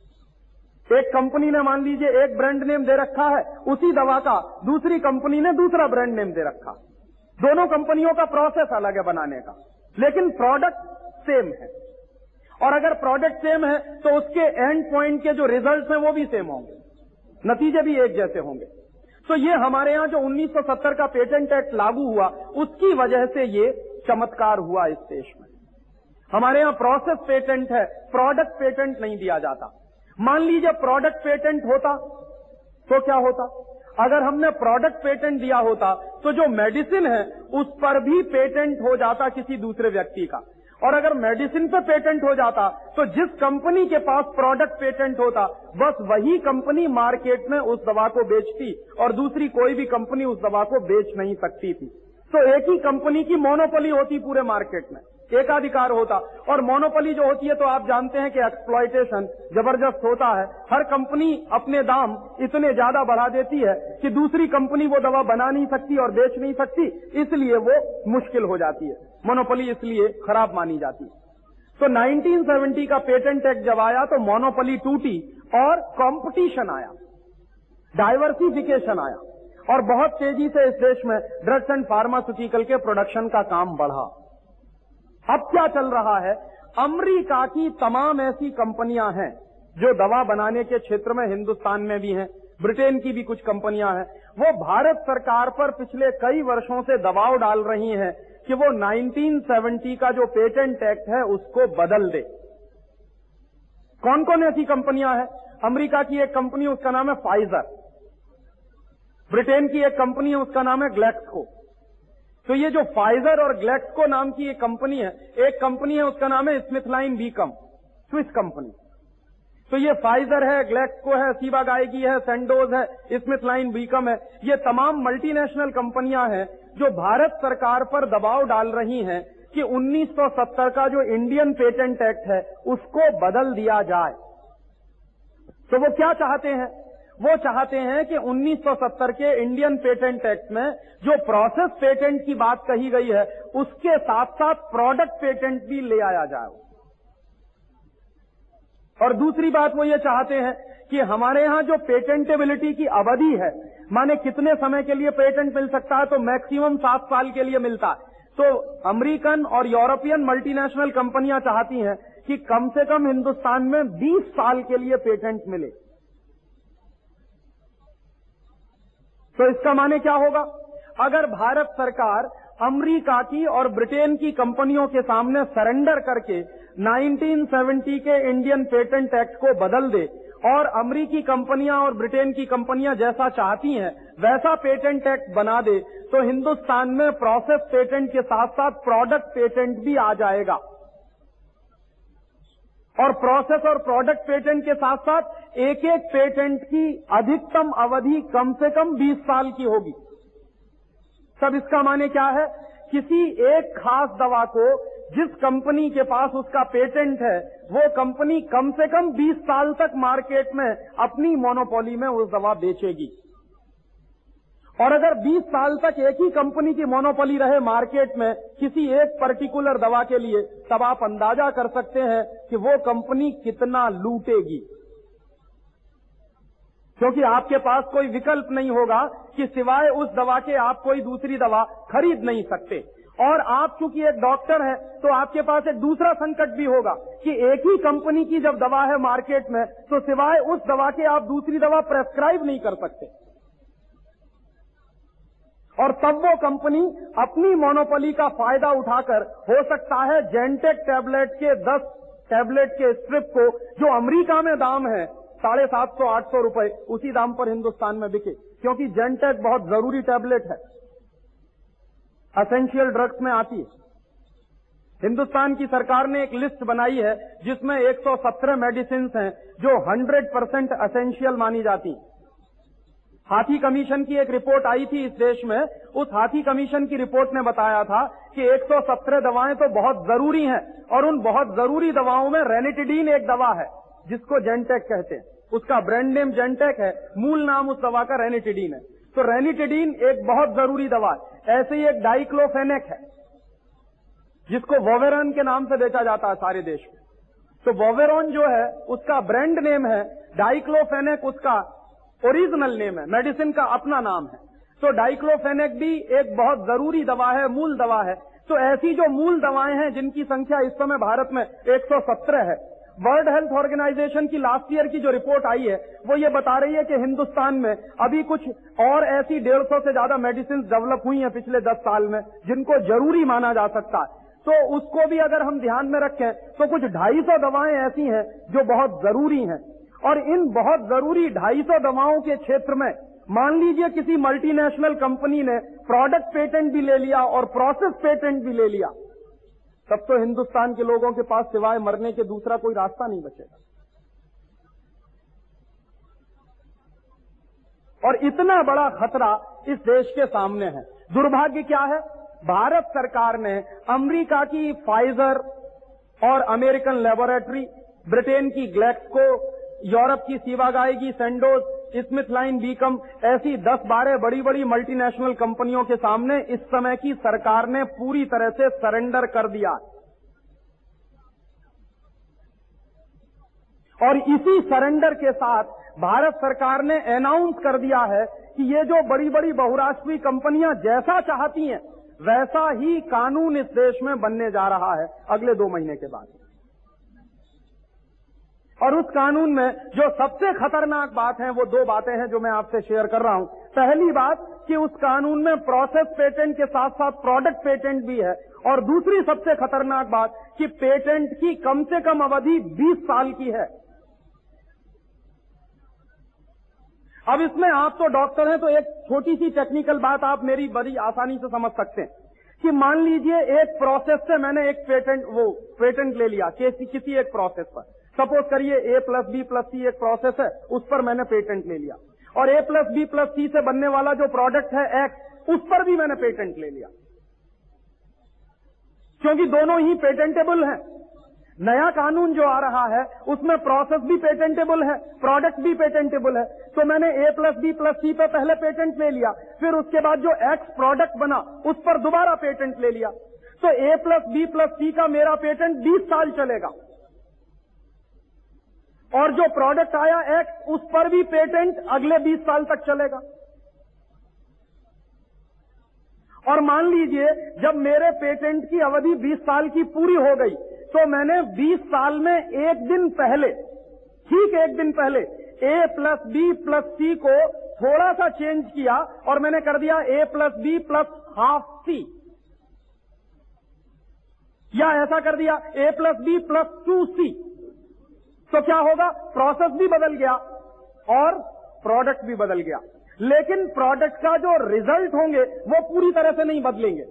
एक कंपनी ने मान लीजिए एक ब्रांड नेम दे रखा है, उसी दवा का दूसरी कंपनी ने दूसरा ब्रांड नेम दे रखा। दोनों कंपनियों का प्रोसेस अलग है बनाने का। लेकिन प्रोडक्ट सेम है। और अगर प्रोडक्ट सेम है तो उसके एंड पॉइंट के जो रिज़ल्ट हैं, वो भी सेम होंगे। नतीजे भी एक जैसे होंगे। तो ये हमारे यहाँ जो 1970 का पेटेंट एक्ट लागू हुआ, उसकी वजह से ये चमत्कार हुआ इस देश में। हमारे यहाँ प्रोसेस पेटेंट है प्रोडक्ट पेटेंट नहीं दिया जाता। मान लीजिए प्रोडक्ट पेटेंट होता तो क्या होता? अगर हमने प्रोडक्ट पेटेंट दिया होता तो जो मेडिसिन है, उस पर भी पेटेंट हो जाता किसी दूसरे व्यक्ति का। और अगर मेडिसिन पे पेटेंट हो जाता तो जिस कंपनी के पास प्रोडक्ट पेटेंट होता, बस वही कंपनी मार्केट में उस दवा को बेचती और दूसरी कोई भी कंपनी उस दवा को बेच नहीं सकती थी। तो एक ही कंपनी की मोनोपोली होती पूरे मार्केट में। एकाधिकार होता। और मोनोपोली जो होती है तो आप जानते हैं कि एक्सप्लॉयटेशन ज़बरदस्त होता है। हर कंपनी अपने दाम इतने ज़्यादा बढ़ा देती है कि दूसरी कंपनी वो दवा बना नहीं सकती और बेच नहीं सकती, इसलिए वो मुश्किल हो जाती है। मोनोपोली इसलिए खराब मानी जाती है। तो 1970 का पेटेंट एक्ट जब आया तो मोनोपोली टूटी और कंपटीशन आया। डाइवर्सिफिकेशन आया। और बहुत तेज़ी से इस देश में ड्रग्स एंड फार्मास्यूटिकल के प्रोडक्शन का काम बढ़ा। अब क्या चल रहा है? अमरीका की तमाम ऐसी कंपनियाँ हैं जो दवा बनाने के क्षेत्र में हिंदुस्तान में भी हैं, ब्रिटेन की भी कुछ कंपनियाँ हैं। वो भारत सरकार पर पिछले कई वर्षों से दबाव डाल रही हैं कि वो 1970 का जो पेटेंट एक्ट है, उसको बदल दे। कौन कौन ऐसी कंपनियाँ हैं? अमेरिका की एक कंपनी, उसका नाम है फाइजर ब्रिटेन की एक कंपनी है, उसका नाम है ग्लैक्सको तो ये जो फाइजर और ग्लैक्सको नाम की एक कंपनी है, एक कंपनी है, उसका नाम है स्मिथलाइन बीकम स्विस कंपनी तो ये फाइजर है ग्लैक्सको है सीवा गायकी है सेंडोज है स्मिथलाइन बीकम है. ये तमाम मल्टीनेशनल कंपनियाँ हैं जो भारत सरकार पर दबाव डाल रही हैं कि 1970 का जो इंडियन पेटेंट एक्ट है, उसको बदल दिया जाए। तो वो क्या चाहते हैं? वो चाहते हैं कि 1970 के इंडियन पेटेंट एक्ट में जो प्रोसेस पेटेंट की बात कही गई है, उसके साथ साथ प्रोडक्ट पेटेंट भी ले आया जाए। और दूसरी बात वो ये चाहते हैं कि हमारे यहाँ जो पेटेंटेबिलिटी की अवधि है, माने कितने समय के लिए पेटेंट मिल सकता है तो मैक्सिमम सात साल के लिए मिलता है। तो अमेरिकन और यूरोपियन मल्टीनेशनल कंपनियाँ चाहती हैं कि कम से कम हिंदुस्तान में 20 साल के लिए पेटेंट मिले। तो इसका माने क्या होगा? अगर भारत सरकार अमेरिका की और ब्रिटेन की कंपनियों के सामने सरेंडर करके 1970 के इंडियन पेटेंट एक्ट को बदल दे और अमरीकी कंपनियाँ और ब्रिटेन की कंपनियाँ जैसा चाहती हैं, वैसा पेटेंट एक्ट बना दे तो हिंदुस्तान में प्रोसेस पेटेंट के साथ साथ प्रोडक्ट पेटेंट भी आ जाएगा। और प्रोसेस और प्रोडक्ट पेटेंट के साथ साथ एक एक पेटेंट की अधिकतम अवधि कम से कम 20 साल की होगी। तब इसका माने क्या है? किसी एक खास दवा को जिस कंपनी के पास उसका पेटेंट है, वो कंपनी कम से कम 20 साल तक मार्केट में अपनी मोनोपोली में उस दवा बेचेगी। और अगर 20 साल तक एक ही कंपनी की मोनोपोली रहे मार्केट में किसी एक पर्टिकुलर दवा के लिए, तब आप अंदाज़ा कर सकते हैं कि वो कंपनी कितना लूटेगी। क्योंकि आपके पास कोई विकल्प नहीं होगा कि सिवाय उस दवा के आप कोई दूसरी दवा खरीद नहीं सकते। और आप चूँकि एक डॉक्टर है तो आपके पास एक दूसरा संकट भी होगा कि एक ही कंपनी की जब दवा है मार्केट में तो सिवाय उस दवा के आप दूसरी दवा प्रेस्क्राइब नहीं कर सकते। और तब वो कंपनी अपनी मोनोपोली का फ़ायदा उठाकर, हो सकता है जेंटेक टैबलेट के 10 टैबलेट के स्ट्रिप को, जो अमेरिका में दाम है साढ़े सात सौ आठ सौ रुपए उसी दाम पर हिंदुस्तान में बिके, क्योंकि जेंटेक बहुत ज़रूरी टैबलेट है। असेंशियल ड्रग्स में आती है। हिंदुस्तान की सरकार ने एक लिस्ट बनाई है, जिसमें 117 मेडिसिन हैं, जो 100 परसेंट असेंशियल मानी जाती हाथी कमीशन की एक रिपोर्ट आई थी इस देश में। उस हाथी कमीशन की रिपोर्ट ने बताया था कि 117 दवाएँ तो बहुत ज़रूरी हैं, और उन बहुत ज़रूरी दवाओं में रेनिटिडीन एक दवा है। जिसको जेंटेक कहते हैं। उसका ब्रांड नेम जेंटेक है। मूल नाम उस दवा का रेनिटिडीन है। तो रेनिटिडीन एक बहुत ज़रूरी दवा है। ऐसे ही एक डाइक्लोफेनेक है, जिसको वोवेरन के नाम से बेचा जाता है सारे देश में। तो वोवेरॉन जो है, उसका ब्रांड नेम है। डाइक्लोफेनेक उसका ओरिजिनल नेम है। मेडिसिन का अपना नाम है। तो डाइक्लोफेनेक भी एक बहुत ज़रूरी दवा है, मूल दवा है। तो ऐसी जो मूल दवाएँ हैं, जिनकी संख्या इस समय भारत में 117 है वर्ल्ड हेल्थ ऑर्गेनाइजेशन की लास्ट ईयर की जो रिपोर्ट आई है, वो ये बता रही है कि हिंदुस्तान में अभी कुछ और ऐसी डेढ़ सौ से ज़्यादा मेडिसिन डेवलप हुई हैं पिछले दस साल में, जिनको ज़रूरी माना जा सकता है। तो उसको भी अगर हम ध्यान में रखें तो कुछ ढाई सौ दवाएँ ऐसी हैं जो बहुत ज़रूरी हैं। और इन बहुत ज़रूरी ढाई सौ दवाओं के क्षेत्र में, मान लीजिए किसी मल्टीनेशनल कंपनी ने प्रोडक्ट पेटेंट भी ले लिया और प्रोसेस पेटेंट भी ले लिया। तब तो हिंदुस्तान के लोगों के पास सिवाय मरने के दूसरा कोई रास्ता नहीं बचेगा। और इतना बड़ा खतरा इस देश के सामने है। दुर्भाग्य क्या है? भारत सरकार ने अमेरिका की फाइजर और अमेरिकन लेबोरेटरी ब्रिटेन की ग्लैक्सको यूरोप की सीवागाई की सेंडोज स्मिथ लाइन बीकम ऐसी 10-12 बड़ी बड़ी मल्टीनेशनल कंपनियों के सामने इस समय की सरकार ने पूरी तरह से सरेंडर कर दिया। और इसी सरेंडर के साथ भारत सरकार ने अनाउंस कर दिया है कि ये जो बड़ी बड़ी बहुराष्ट्रीय कंपनियाँ जैसा चाहती हैं, वैसा ही कानून इस देश में बनने जा रहा है अगले दो महीने के बाद। और उस कानून में जो सबसे खतरनाक बात है, वो दो बातें हैं जो मैं आपसे शेयर कर रहा हूँ। पहली बात कि उस कानून में प्रोसेस पेटेंट के साथ साथ प्रोडक्ट पेटेंट भी है। और दूसरी सबसे खतरनाक बात कि पेटेंट की कम से कम अवधि 20 साल की है। अब इसमें आप तो डॉक्टर हैं तो एक छोटी सी टेक्निकल बात आप मेरी बड़ी आसानी से समझ सकते हैं कि मान लीजिए एक प्रोसेस से मैंने एक पेटेंट वो पेटेंट ले लिया, किसी एक प्रोसेस पर। सपोज़ करिए A plus B plus C एक प्रोसेस है, उस पर मैंने पेटेंट ले लिया। और A plus B plus C से बनने वाला जो प्रोडक्ट है एक्स उस पर भी मैंने पेटेंट ले लिया। क्योंकि दोनों ही पेटेंटेबल हैं। नया कानून जो आ रहा है, उसमें प्रोसेस भी पेटेंटेबल है प्रोडक्ट भी पेटेंटेबल है। तो मैंने A plus B plus C पर पहले पेटेंट ले लिया, फिर उसके बाद जो एक्स प्रोडक्ट बना, उस पर दोबारा पेटेंट ले लिया। तो A plus B plus C का मेरा पेटेंट 20 साल चलेगा। और जो प्रोडक्ट आया एक्ट उस पर भी पेटेंट अगले 20 साल तक चलेगा। और मान लीजिए, जब मेरे पेटेंट की अवधि 20 साल की पूरी हो गई तो मैंने 20 साल में एक दिन पहले, ठीक एक दिन पहले A plus B plus C को थोड़ा सा चेंज किया और मैंने कर दिया A plus B plus half C या ऐसा कर दिया A plus B plus two C तो क्या होगा? प्रोसेस भी बदल गया और प्रोडक्ट भी बदल गया। लेकिन प्रोडक्ट का जो रिज़ल्ट होंगे, वो पूरी तरह से नहीं बदलेंगे।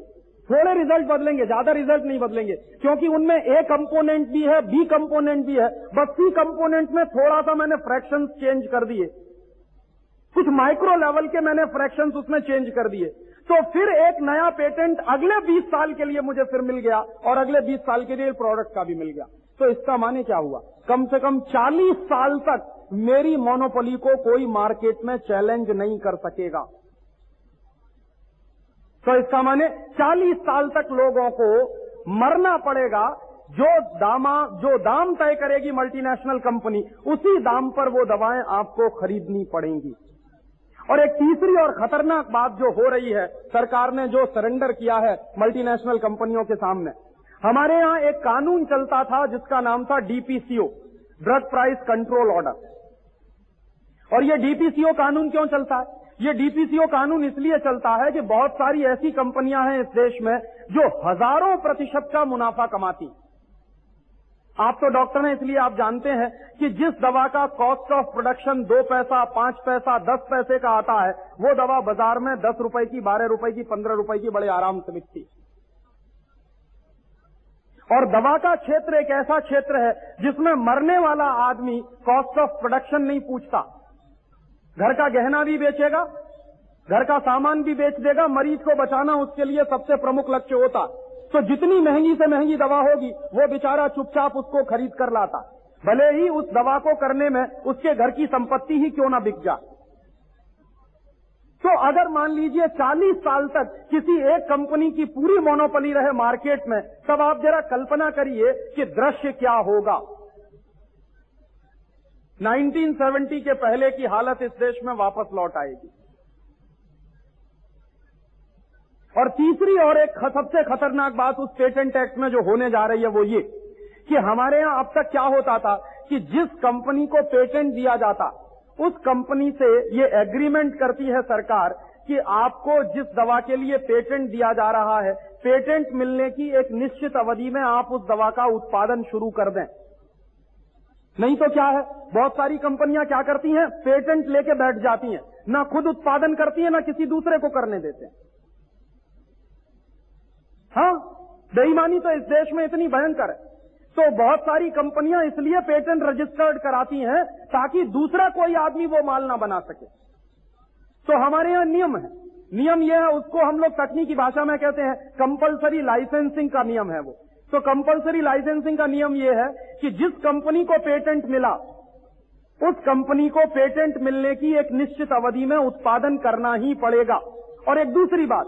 थोड़े रिज़ल्ट बदलेंगे, ज़्यादा रिज़ल्ट नहीं बदलेंगे। क्योंकि उनमें ए कंपोनेंट भी है बी कंपोनेंट भी है। बस सी कंपोनेंट में थोड़ा सा मैंने फ्रैक्शन चेंज कर दिए। कुछ माइक्रो लेवल के मैंने फ्रैक्शंस उसमें चेंज कर दिए। तो फिर एक नया पेटेंट अगले 20 साल के लिए मुझे फिर मिल गया और अगले 20 साल के लिए प्रोडक्ट का भी मिल गया। तो इसका माने क्या हुआ? कम से कम 40 साल तक मेरी मोनोपोली को कोई मार्केट में चैलेंज नहीं कर सकेगा। तो इसका माने 40 साल तक लोगों को मरना पड़ेगा। जो दामा, जो दाम तय करेगी मल्टीनेशनल कंपनी उसी दाम पर वो दवाएँ आपको खरीदनी पड़ेंगी। और एक तीसरी और खतरनाक बात जो हो रही है, सरकार ने जो सरेंडर किया है मल्टीनेशनल कंपनियों के सामने हमारे यहाँ एक कानून चलता था, जिसका नाम था DPCO drug price control order और ये डीपीसीओ कानून क्यों चलता है? ये डीपीसीओ कानून इसलिए चलता है कि बहुत सारी ऐसी कंपनियाँ हैं इस देश में, जो हज़ारों प्रतिशत का मुनाफा कमाती आप तो डॉक्टर हैं, इसलिए आप जानते हैं कि जिस दवा का कॉस्ट ऑफ़ प्रोडक्शन दो पैसा, पाँच पैसा, दस पैसे का आता है, वो दवा बाज़ार में दस रुपए की, बारह रुपए की, पंद्रह रुपए की बड़े आराम से बिकती और दवा का क्षेत्र एक ऐसा क्षेत्र है जिसमें मरने वाला आदमी कॉस्ट ऑफ़ प्रोडक्शन नहीं पूछता। घर का गहना भी बेचेगा, घर का सामान भी बेच देगा, मरीज़ को बचाना उसके लिए सबसे प्रमुख लक्ष्य होता। तो जितनी महँगी से महँगी दवा होगी, वो बेचारा चुपचाप उसको खरीद कर लाता। भले ही उस दवा को करने में उसके घर की संपत्ति ही क्यों ना बिक जाए तो अगर मान लीजिए 40 साल तक किसी एक कंपनी की पूरी मोनोपली रहे मार्केट में, तब आप जरा कल्पना करिए कि दृश्य क्या होगा। 1970 के पहले की हालत इस देश में वापस लौट आएगी। और तीसरी और एक सबसे खतरनाक बात उस पेटेंट एक्ट में जो होने जा रही है वो ये कि हमारे यहाँ अब तक क्या होता था कि जिस कंपनी को पेटेंट दिया जाता उस कंपनी से ये एग्रीमेंट करती है सरकार कि आपको जिस दवा के लिए पेटेंट दिया जा रहा है पेटेंट मिलने की एक निश्चित अवधि में आप उस दवा का उत्पादन शुरू कर दें। नहीं तो क्या है? बहुत सारी कंपनियाँ क्या करती हैं? पेटेंट लेके बैठ जाती हैं। ना खुद उत्पादन करती हैं, ना किसी दूसरे को करने देते हैं। हाँ? बेईमानी तो इस देश में इतनी भयंकर है। तो बहुत सारी कंपनियाँ इसलिए पेटेंट रजिस्टर्ड कराती हैं ताकि दूसरा कोई आदमी वो माल ना बना सके। तो हमारे यहाँ नियम है। नियम यह है, उसको हम लोग तकनीकी भाषा में कहते हैं कंपलसरी लाइसेंसिंग का नियम है वो। तो कंपलसरी लाइसेंसिंग का नियम यह है कि जिस कंपनी को पेटेंट मिला, उस कंपनी को पेटेंट मिलने की एक निश्चित अवधि में उत्पादन करना ही पड़ेगा। और एक दूसरी बात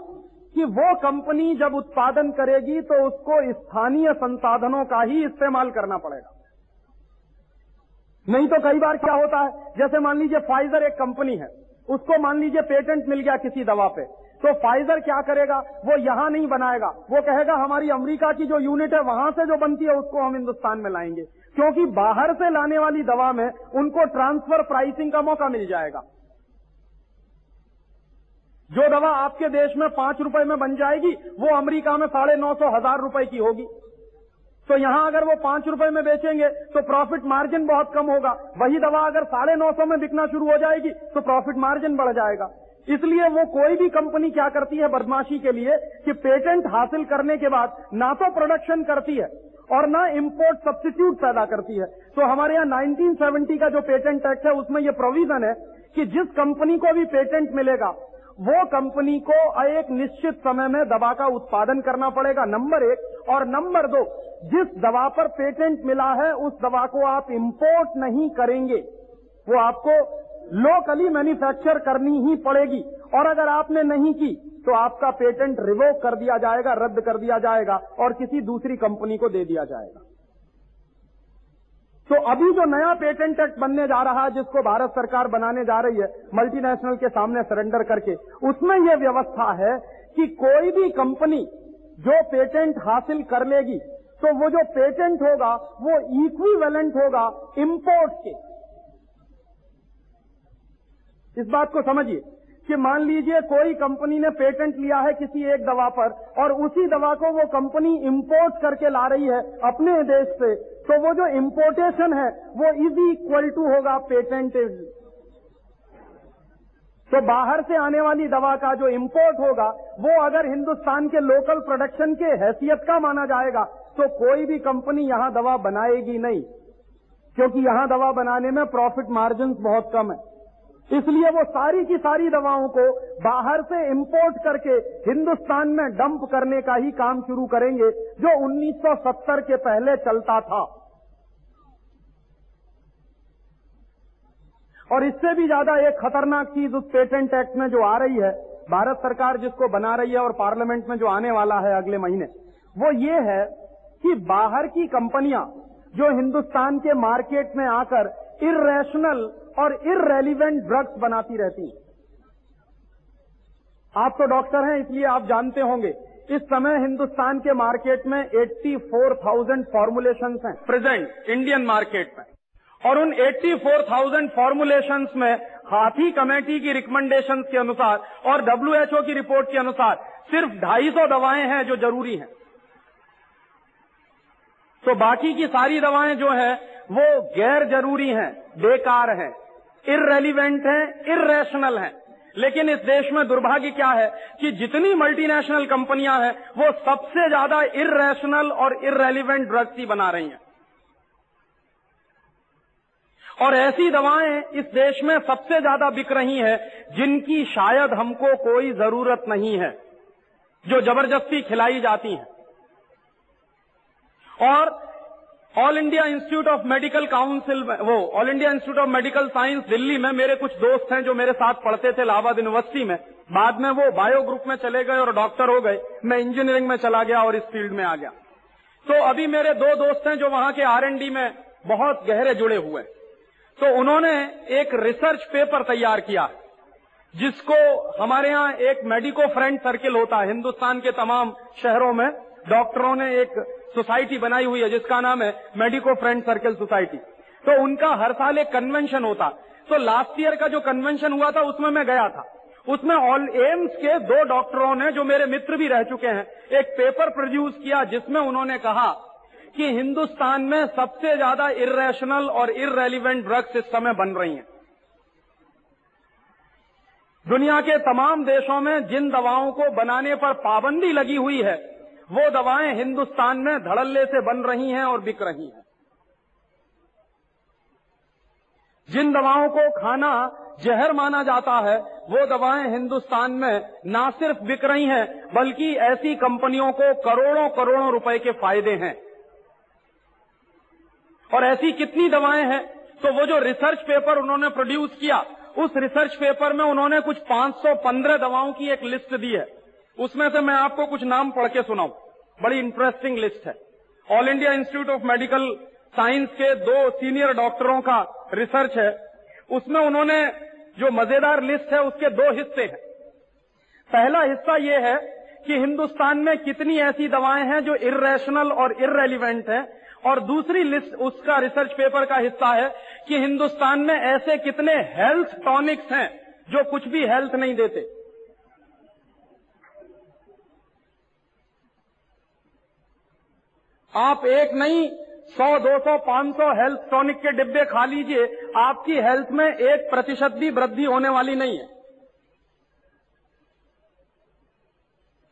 कि वो कंपनी जब उत्पादन करेगी तो उसको स्थानीय संसाधनों का ही इस्तेमाल करना पड़ेगा। नहीं तो कई बार क्या होता है, जैसे मान लीजिए फाइजर एक कंपनी है, उसको मान लीजिए पेटेंट मिल गया किसी दवा पे तो फाइजर क्या करेगा, वो यहाँ नहीं बनाएगा, वो कहेगा हमारी अमेरिका की जो यूनिट है, वहाँ से जो बनती है, उसको हम हिंदुस्तान में लाएँगे, क्योंकि बाहर से लाने वाली दवा में उनको ट्रांसफ़र प्राइसिंग का मौका मिल जाएगा। जो दवा आपके देश में पाँच रुपए में बन जाएगी, वो अमेरिका में साढ़े नौ सौ हज़ार रुपए की होगी। तो यहाँ अगर वो पाँच रुपए में बेचेंगे तो प्रॉफिट मार्जिन बहुत कम होगा। वही दवा अगर साढ़े नौ सौ में बिकना शुरू हो जाएगी तो प्रॉफिट मार्जिन बढ़ जाएगा। इसलिए वो कोई भी कंपनी क्या करती है बदमाशी के लिए, कि पेटेंट हासिल करने के बाद ना तो प्रोडक्शन करती है, और ना इंपोर्ट सब्सिट्यूट पैदा करती है। तो हमारे यहाँ 1970 का जो पेटेंट एक्ट है, उसमें यह प्रोविज़न है कि जिस कंपनी को भी पेटेंट मिलेगा वो कंपनी को एक निश्चित समय में दवा का उत्पादन करना पड़ेगा, नंबर एक। और नंबर दो, जिस दवा पर पेटेंट मिला है, उस दवा को आप इंपोर्ट नहीं करेंगे। वो आपको लोकली मैन्युफैक्चर करनी ही पड़ेगी। और अगर आपने नहीं की तो आपका पेटेंट रिवोक कर दिया जाएगा, रद्द कर दिया जाएगा, और किसी दूसरी कंपनी को दे दिया जाएगा। तो अभी जो नया पेटेंट एक्ट बनने जा रहा है, जिसको भारत सरकार बनाने जा रही है मल्टीनेशनल के सामने सरेंडर करके, उसमें यह व्यवस्था है कि कोई भी कंपनी जो पेटेंट हासिल कर लेगी तो वो जो पेटेंट होगा, वो इक्विवेलेंट होगा इंपोर्ट के। इस बात को समझिए। कि मान लीजिए कोई कंपनी ने पेटेंट लिया है किसी एक दवा पर, और उसी दवा को वो कंपनी इंपोर्ट करके ला रही है अपने देश से तो वो जो इंपोर्टेशन है, वो इज़ इक्वल टू होगा पेटेंट तो बाहर से आने वाली दवा का जो इंपोर्ट होगा, वो अगर हिंदुस्तान के लोकल प्रोडक्शन के हैसियत का माना जाएगा तो कोई भी कंपनी यहाँ दवा बनाएगी नहीं, क्योंकि यहाँ दवा बनाने में प्रॉफिट मार्जिन बहुत कम है। इसलिए वो सारी की सारी दवाओं को बाहर से इंपोर्ट करके हिंदुस्तान में डंप करने का ही काम शुरू करेंगे, जो 1970 के पहले चलता था। और इससे भी ज़्यादा एक खतरनाक चीज़ उस पेटेंट एक्ट में जो आ रही है, भारत सरकार जिसको बना रही है और पार्लियामेंट में जो आने वाला है अगले महीने, वो ये है कि बाहर की कंपनियाँ जो हिंदुस्तान के मार्केट में आकर इरेशनल और इरेलीवेंट ड्रग्स बनाती रहती। आप तो डॉक्टर हैं इसलिए आप जानते होंगे। इस समय हिंदुस्तान के मार्केट में 84,000 फॉर्मुलेशन हैं प्रेजेंट इंडियन मार्केट में। और उन 84,000 फॉर्मुलेशंस में हाथी कमेटी की रिकमेंडेशन के अनुसार और डब्ल्यूएचओ की रिपोर्ट के अनुसार सिर्फ़ 250 दवाएँ हैं जो ज़रूरी हैं। तो बाकी की सारी दवाएँ जो है वो गैर ज़रूरी हैं बेकार हैं। इरेलीवेंट हैं इरेशनल है। लेकिन इस देश में दुर्भाग्य क्या है कि जितनी मल्टीनेशनल कंपनियाँ हैं, वो सबसे ज़्यादा इरेशनल और इरेलीवेंट ड्रग्स ही बना रही हैं। और ऐसी दवाएँ इस देश में सबसे ज़्यादा बिक रही हैं, जिनकी शायद हमको कोई ज़रूरत नहीं है, जो ज़बरदस्ती खिलाई जाती हैं। और all India institute of medical council वो all India institute of medical science Delhi में मेरे कुछ दोस्त हैं जो मेरे साथ पढ़ते थे इलाहाबाद यूनिवर्सिटी में। बाद में वो बायो ग्रुप में चले गए और डॉक्टर हो गए। मैं इंजीनियरिंग में चला गया और इस फ़ील्ड में आ गया। तो अभी मेरे दो दोस्त हैं जो वहाँ के आरएनडी में बहुत गहरे जुड़े हुए तो उन्होंने एक रिसर्च पेपर तैयार किया, जिसको हमारे यहाँ एक मेडिको फ्रेंड सर्किल होता है, हिंदुस्तान के तमाम शहरों में। डॉक्टरों ने एक सोसाइटी बनाई हुई है, जिसका नाम है मेडिको फ्रेंड सर्कल सोसाइटी। तो उनका हर साल एक कन्वेंशन होता। तो लास्ट ईयर का जो कन्वेंशन हुआ था, उसमें मैं गया था। उसमें ऑल एम्स के दो डॉक्टरों ने, जो मेरे मित्र भी रह चुके हैं, एक पेपर प्रोड्यूस किया, जिसमें उन्होंने कहा कि हिंदुस्तान में सबसे ज़्यादा इरेशनल और इरेलीवेंट ड्रग्स इस समय बन रही हैं। दुनिया के तमाम देशों में जिन दवाओं को बनाने पर पाबंदी लगी हुई है वो दवाएँ हिंदुस्तान में धड़ल्ले से बन रही हैं और बिक रही हैं। जिन दवाओं को खाना जहर माना जाता है, वो दवाएँ हिंदुस्तान में ना सिर्फ़ बिक रही हैं, बल्कि ऐसी कंपनियों को करोड़ों करोड़ों रुपए के फ़ायदे हैं। और ऐसी कितनी दवाएँ हैं तो वो जो रिसर्च पेपर उन्होंने प्रोड्यूस किया, उस रिसर्च पेपर में उन्होंने कुछ 515 दवाओं की एक लिस्ट दी है। उसमें से मैं आपको कुछ नाम पढ़ के सुनाऊं। बड़ी इंटरेस्टिंग लिस्ट है। All India institute of medical science के दो सीनियर डॉक्टरों का रिसर्च है। उसमें उन्होंने जो मज़ेदार लिस्ट है, उसके दो हिस्से हैं। पहला हिस्सा ये है कि हिंदुस्तान में कितनी ऐसी दवाएँ हैं जो इरेशनल और इरेलीवेंट हैं। और दूसरी लिस्ट उसका रिसर्च पेपर का हिस्सा है कि हिंदुस्तान में ऐसे कितने हेल्थ टॉनिक्स हैं जो कुछ भी हेल्थ नहीं देते। आप एक नहीं, सौ, दो सौ, पाँच सौ हेल्थ टॉनिक के डिब्बे खा लीजिए, आपकी हेल्थ में एक प्रतिशत भी वृद्धि होने वाली नहीं है।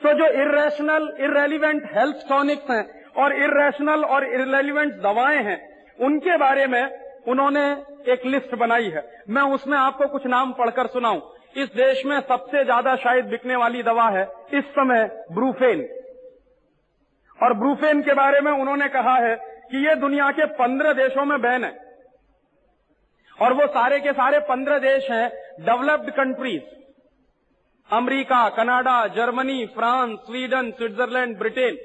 तो जो इरेशनल इरेलीवेंट हेल्थ टॉनिक्स हैं और इरेशनल और इरेलीवेंट दवाएँ हैं, उनके बारे में उन्होंने एक लिस्ट बनाई है। मैं उसमें आपको कुछ नाम पढ़कर सुनाऊं। इस देश में सबसे ज़्यादा शायद बिकने वाली दवा है, इस समय ब्रूफेन। और ब्रूफेन के बारे में उन्होंने कहा है कि ये दुनिया के पंद्रह देशों में बैन है। और वो सारे के सारे पंद्रह देश हैं developed countries. America, Canada, Germany, France, Sweden, Switzerland, Britain.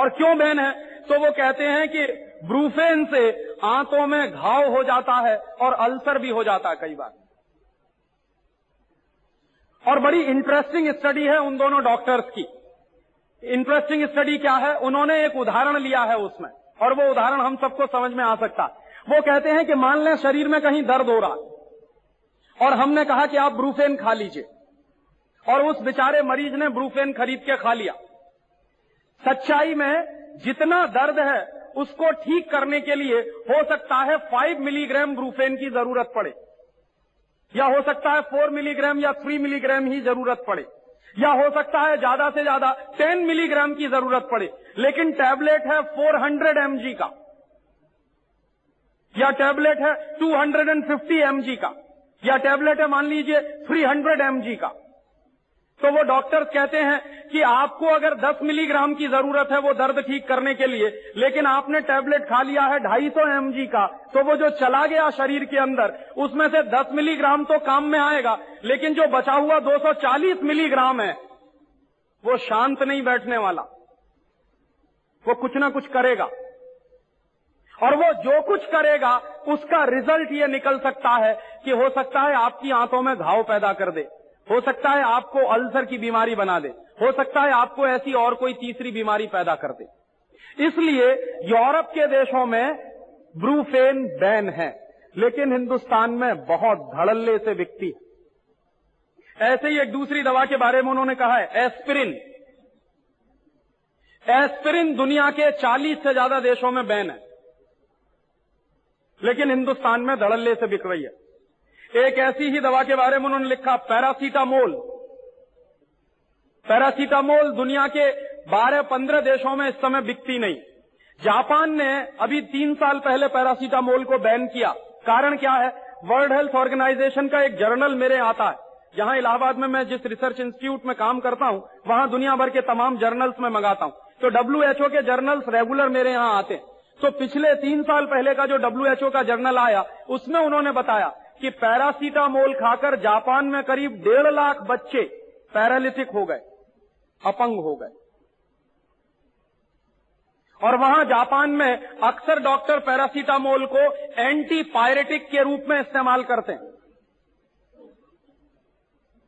और क्यों बैन है? तो वो कहते हैं कि ब्रूफेन से आंतों में घाव हो जाता है और अल्सर भी हो जाता है कई बार। और बड़ी इंटरेस्टिंग स्टडी है उन दोनों डॉक्टर्स की। इंटरेस्टिंग स्टडी क्या है? उन्होंने एक उदाहरण लिया है उसमें, और वो उदाहरण हम सबको समझ में आ सकता। वो कहते हैं कि मान लें शरीर में कहीं दर्द हो रहा और हमने कहा कि आप ब्रूफेन खा लीजिए, और उस बेचारे मरीज़ ने ब्रूफेन खरीद के खा लिया। सच्चाई में जितना दर्द है, उसको ठीक करने के लिए हो सकता है फाइव मिलीग्राम ब्रूफेन की ज़रूरत पड़े, या हो सकता है फोर मिलीग्राम या थ्री मिलीग्राम ही ज़रूरत पड़े। या हो सकता है ज़्यादा से ज़्यादा 10 मिलीग्राम की ज़रूरत पड़े, लेकिन टैबलेट है 400 हंड्रेड का। या टैबलेट है 250 हंड्रेड का। या टैबलेट है मान लीजिए 300 हंड्रेड का। तो वो डॉक्टर्स कहते हैं कि आपको अगर 10 मिलीग्राम की ज़रूरत है वो दर्द ठीक करने के लिए, लेकिन आपने टैबलेट खा लिया है 250 एमजी का तो वो जो चला गया शरीर के अंदर, उसमें से 10 मिलीग्राम तो काम में आएगा, लेकिन जो बचा हुआ 240 मिलीग्राम है, वो शांत नहीं बैठने वाला। वो कुछ ना कुछ करेगा। और वो जो कुछ करेगा, उसका रिज़ल्ट ये निकल सकता है कि हो सकता है आपकी आंतों में घाव पैदा कर दे। हो सकता है आपको अल्सर की बीमारी बना दे, हो सकता है आपको ऐसी और कोई तीसरी बीमारी पैदा कर दे। इसलिए यूरोप के देशों में ब्रूफेन बैन है, लेकिन हिंदुस्तान में बहुत धड़ल्ले से बिकती है। ऐसे ही एक दूसरी दवा के बारे में उन्होंने कहा है, एस्पिरिन। एस्पिरिन दुनिया के 40 से ज़्यादा देशों में बैन है, लेकिन हिंदुस्तान में धड़ल्ले से बिक रही है। एक ऐसी ही दवा के बारे में उन्होंने लिखा, पैरासीटामोल। पैरासीटामोल दुनिया के 12-15 देशों में इस समय बिकती नहीं। जापान ने अभी तीन साल पहले पैरासीटामोल को बैन किया। कारण क्या है? वर्ल्ड हेल्थ ऑर्गेनाइजेशन का एक जर्नल मेरे आता है जहाँ इलाहाबाद में मैं जिस रिसर्च इंस्टीट्यूट में काम करता हूँ, वहाँ दुनिया भर के तमाम जर्नल्स में मंगाता हूँ। तो डब्ल्यू के जर्नल्स रेगुलर मेरे यहाँ आते हैं। तो पिछले तीन साल पहले का जो डब्ल्यूएचओ का जर्नल आया, उसमें उन्होंने बताया कि पैरासीटामोल खाकर जापान में करीब डेढ़ लाख बच्चे पैरालिटिक हो गए, अपंग हो गए। और वहाँ जापान में अक्सर डॉक्टर पैरासीटामोल को एंटी पायरेटिक के रूप में इस्तेमाल करते हैं।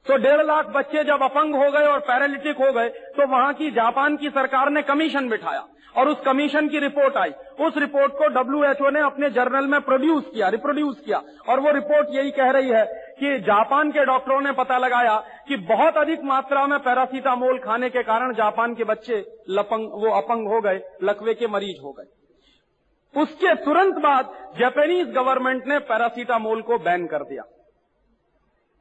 तो डेढ़ लाख बच्चे जब अपंग हो गए और पैरालिटिक हो गए तो वहाँ की जापान की सरकार ने कमीशन बिठाया और उस कमीशन की रिपोर्ट आई। उस रिपोर्ट को डब्ल्यूएचओ ने अपने जर्नल में प्रोड्यूस किया रिप्रोड्यूस किया और वो रिपोर्ट यही कह रही है कि जापान के डॉक्टरों ने पता लगाया कि बहुत अधिक मात्रा में पैरासीटामोल खाने के कारण जापान के बच्चे लपंग, वो अपंग हो गए, लकवे के मरीज़ हो गए। उसके तुरंत बाद जापानीज गवर्नमेंट ने पैरासीटामोल को बैन कर दिया।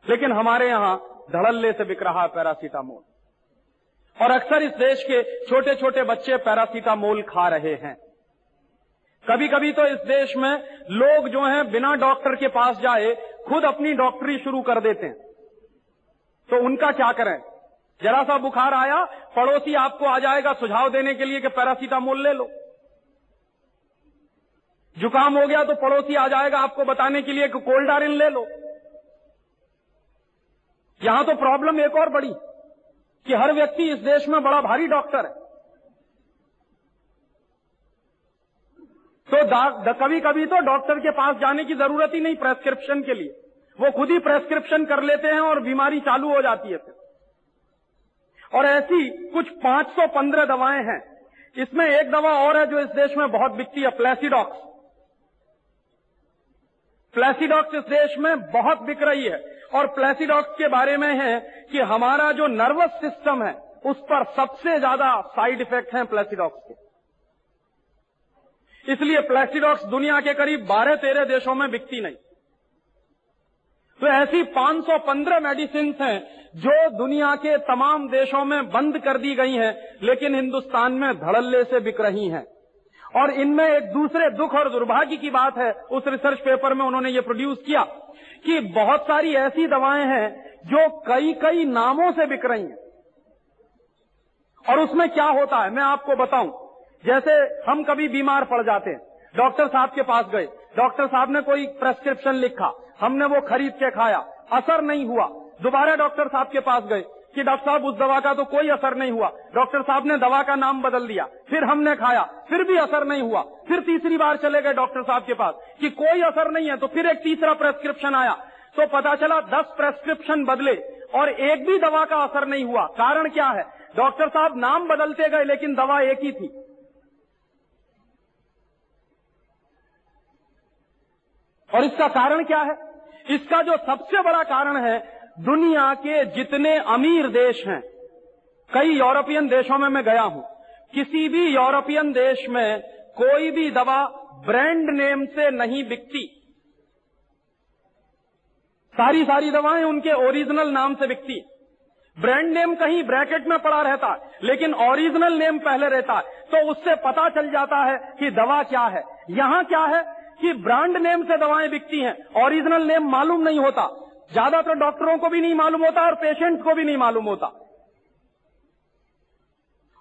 लेकिन हमारे यहाँ धड़ल्ले से बिक रहा है पैरासीटामोल। और अक्सर इस देश के छोटे छोटे बच्चे पैरासीटामोल खा रहे हैं। कभी कभी तो इस देश में लोग जो हैं, बिना डॉक्टर के पास जाए, खुद अपनी डॉक्टरी शुरू कर देते हैं। तो उनका क्या करें? जरा सा बुखार आया, पड़ोसी आपको आ जाएगा सुझाव देने के लिए कि पैरासीटामोल ले लो। जुकाम हो गया तो पड़ोसी आ जाएगा आपको बताने के लिए कि कोल्डारिन ले लो। यहाँ तो प्रॉब्लम एक और बड़ी, कि हर व्यक्ति इस देश में बड़ा भारी डॉक्टर है। तो कभी कभी तो डॉक्टर के पास जाने की ज़रूरत ही नहीं प्रेस्क्रिप्शन के लिए। वो खुद ही प्रेस्क्रिप्शन कर लेते हैं और बीमारी चालू हो जाती है फिर। और ऐसी कुछ 515 दवाएँ हैं। इसमें एक दवा और है जो इस देश में बहुत बिकती है, प्लेसिडॉक्स। प्लेसिडॉक्स इस देश में बहुत बिक रही है। और प्लेसिडॉक्स के बारे में है कि हमारा जो नर्वस सिस्टम है, उस पर सबसे ज़्यादा साइड इफ़ेक्ट हैं प्लेसिडॉक्स के। इसलिए प्लेसिडॉक्स दुनिया के करीब 12-13 देशों में बिकती नहीं। तो ऐसी 515 मेडिसिन हैं जो दुनिया के तमाम देशों में बंद कर दी गई हैं, लेकिन हिंदुस्तान में धड़ल्ले से बिक रही हैं। और इनमें एक दूसरे दुख और दुर्भाग्य की बात है। उस रिसर्च पेपर में उन्होंने ये प्रोड्यूस किया कि बहुत सारी ऐसी दवाएँ हैं जो कई कई नामों से बिक रही हैं। और उसमें क्या होता है? मैं आपको बताऊँ। जैसे हम कभी बीमार पड़ जाते हैं। डॉक्टर साहब के पास गए। डॉक्टर साहब ने कोई प्रेस्क्रिप्शन लिखा। हमने वो खरीद के खाया। असर नहीं हुआ। दोबारा डॉक्टर साहब के पास गए। कि डॉक्टर साहब, उस दवा का तो कोई असर नहीं हुआ। डॉक्टर साहब ने दवा का नाम बदल दिया, फिर हमने खाया, फिर भी असर नहीं हुआ। फिर तीसरी बार चले गए डॉक्टर साहब के पास कि कोई असर नहीं है तो फिर एक तीसरा प्रेस्क्रिप्शन आया। तो पता चला दस प्रेस्क्रिप्शन बदले और एक भी दवा का असर नहीं हुआ। कारण क्या है? डॉक्टर साहब नाम बदलते गए, लेकिन दवा एक ही थी। और इसका कारण क्या है? इसका जो सबसे बड़ा कारण है दुनिया के जितने अमीर देश हैं, कई यूरोपियन देशों में मैं गया हूँ, किसी भी यूरोपियन देश में कोई भी दवा ब्रांड नेम से नहीं बिकती। सारी सारी दवाएँ उनके ओरिजिनल नाम से बिकती। ब्रांड नेम कहीं ब्रैकेट में पड़ा रहता है लेकिन ओरिजिनल नेम पहले रहता है तो उससे पता चल जाता है कि दवा क्या है। यहाँ क्या है कि ब्रांड नेम से दवाएँ बिकती हैं, ओरिजिनल नेम मालूम नहीं होता। ज़्यादातर डॉक्टरों को भी नहीं मालूम होता और पेशेंट को भी नहीं मालूम होता।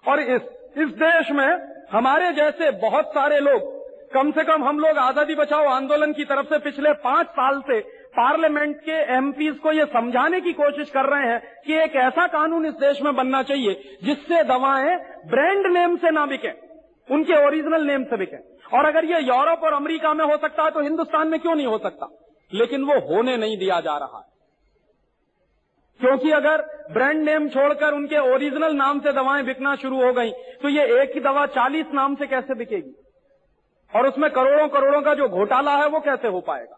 और इस इस देश में हमारे जैसे बहुत सारे लोग, कम से कम हम लोग आज़ादी बचाओ आंदोलन की तरफ़ से पिछले पाँच साल से पार्लियामेंट के एमपीज को ये समझाने की कोशिश कर रहे हैं कि एक ऐसा कानून इस देश में बनना चाहिए जिससे दवाएँ ब्रांड नेम से ना बिके, उनके ओरिजिनल नेम से बिके। और अगर ये यूरोप और अमेरिका में हो सकता है तो हिंदुस्तान में क्यों नहीं हो सकता? लेकिन वो होने नहीं दिया जा रहा है। क्योंकि अगर ब्रांड नेम छोड़कर उनके ओरिजिनल नाम से दवाएँ बिकना शुरू हो गई तो ये एक ही दवा चालीस नाम से कैसे बिकेगी? और उसमें करोड़ों करोड़ों का जो घोटाला है, वो कैसे हो पाएगा?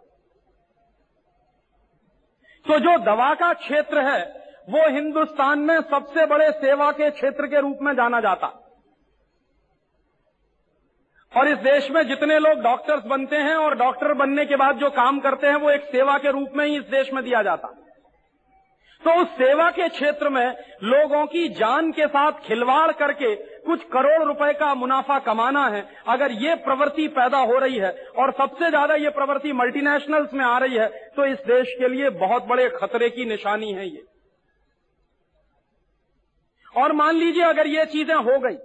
तो जो दवा का क्षेत्र है, वो हिंदुस्तान में सबसे बड़े सेवा के क्षेत्र के रूप में जाना जाता। और इस देश में जितने लोग डॉक्टर्स बनते हैं और डॉक्टर बनने के बाद जो काम करते हैं, वो एक सेवा के रूप में ही इस देश में दिया जाता तो उस सेवा के क्षेत्र में लोगों की जान के साथ खिलवाड़ करके कुछ करोड़ रुपए का मुनाफा कमाना है। अगर ये प्रवृत्ति पैदा हो रही है और सबसे ज़्यादा ये प्रवृत्ति मल्टीनेशनल्स में आ रही है तो इस देश के लिए बहुत बड़े खतरे की निशानी है ये। और मान लीजिए अगर ये चीज़ें हो गई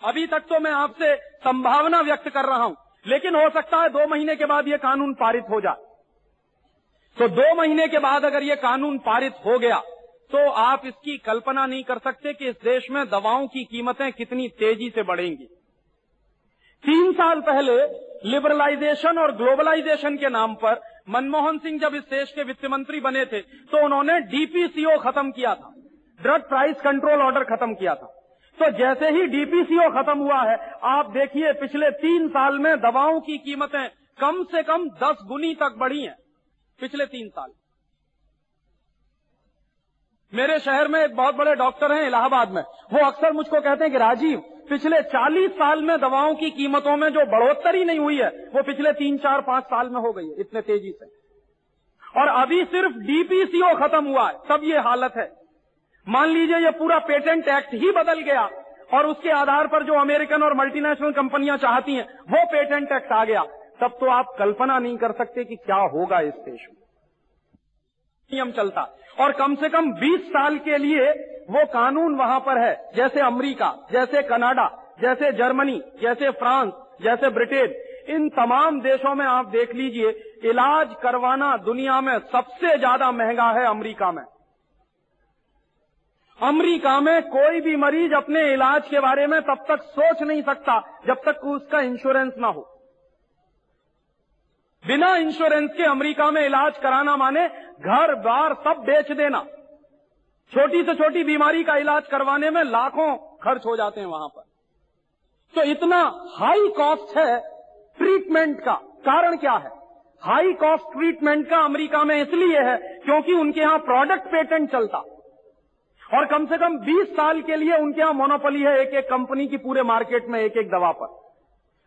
अभी तक तो मैं आपसे संभावना व्यक्त कर रहा हूँ, लेकिन हो सकता है दो महीने के बाद यह कानून पारित हो जाए। तो दो महीने के बाद अगर ये कानून पारित हो गया तो आप इसकी कल्पना नहीं कर सकते कि इस देश में दवाओं की कीमतें कितनी तेज़ी से बढ़ेंगी। तीन साल पहले लिबरलाइजेशन और ग्लोबलाइजेशन के नाम पर मनमोहन सिंह जब इस देश के वित्त मंत्री बने थे तो उन्होंने डीपीसीओ खत्म किया था ड्रग प्राइस कंट्रोल ऑर्डर खत्म किया था। तो जैसे ही डीपीसीओ खत्म हुआ है, आप देखिए पिछले तीन साल में दवाओं की कीमतें कम से कम दस गुनी तक बढ़ी हैं, पिछले तीन साल। मेरे शहर में एक बहुत बड़े डॉक्टर हैं इलाहाबाद में। वो अक्सर मुझको कहते हैं कि राजीव, पिछले 40 साल में दवाओं की कीमतों में जो बढ़ोतरी नहीं हुई है, वो पिछले तीन, चार, पाँच साल में हो गई है, इतने तेज़ी से। और अभी सिर्फ़ डीपीसीओ खत्म हुआ है, तब ये हालत है। मान लीजिए ये पूरा पेटेंट एक्ट ही बदल गया और उसके आधार पर जो अमेरिकन और मल्टीनेशनल कंपनियाँ चाहती हैं, वो पेटेंट एक्ट आ गया। तब तो आप कल्पना नहीं कर सकते कि क्या होगा इस देश में। नियम चलता। और कम से कम 20 साल के लिए वो कानून वहाँ पर है, जैसे अमेरिका, जैसे कनाडा, जैसे जर्मनी, जैसे फ्रांस, जैसे ब्रिटेन। इन तमाम देशों में आप देख लीजिए, इलाज करवाना दुनिया में सबसे ज़्यादा महँगा है अमेरिका में। अमेरिका में कोई भी मरीज़ अपने इलाज के बारे में तब तक सोच नहीं सकता, जब तक उसका इंश्योरेंस ना हो। बिना इंश्योरेंस के अमेरिका में इलाज कराना माने घर बार सब बेच देना। छोटी से छोटी बीमारी का इलाज करवाने में लाखों खर्च हो जाते हैं वहाँ पर। तो इतना हाई कॉस्ट है ट्रीटमेंट का। कारण क्या है? हाई कॉस्ट ट्रीटमेंट का अमेरिका में इसलिए है क्योंकि उनके यहाँ प्रोडक्ट पेटेंट चलता। और कम से कम 20 साल के लिए उनके यहाँ मोनोपोली है एक एक कंपनी की पूरे मार्केट में एक एक दवा पर।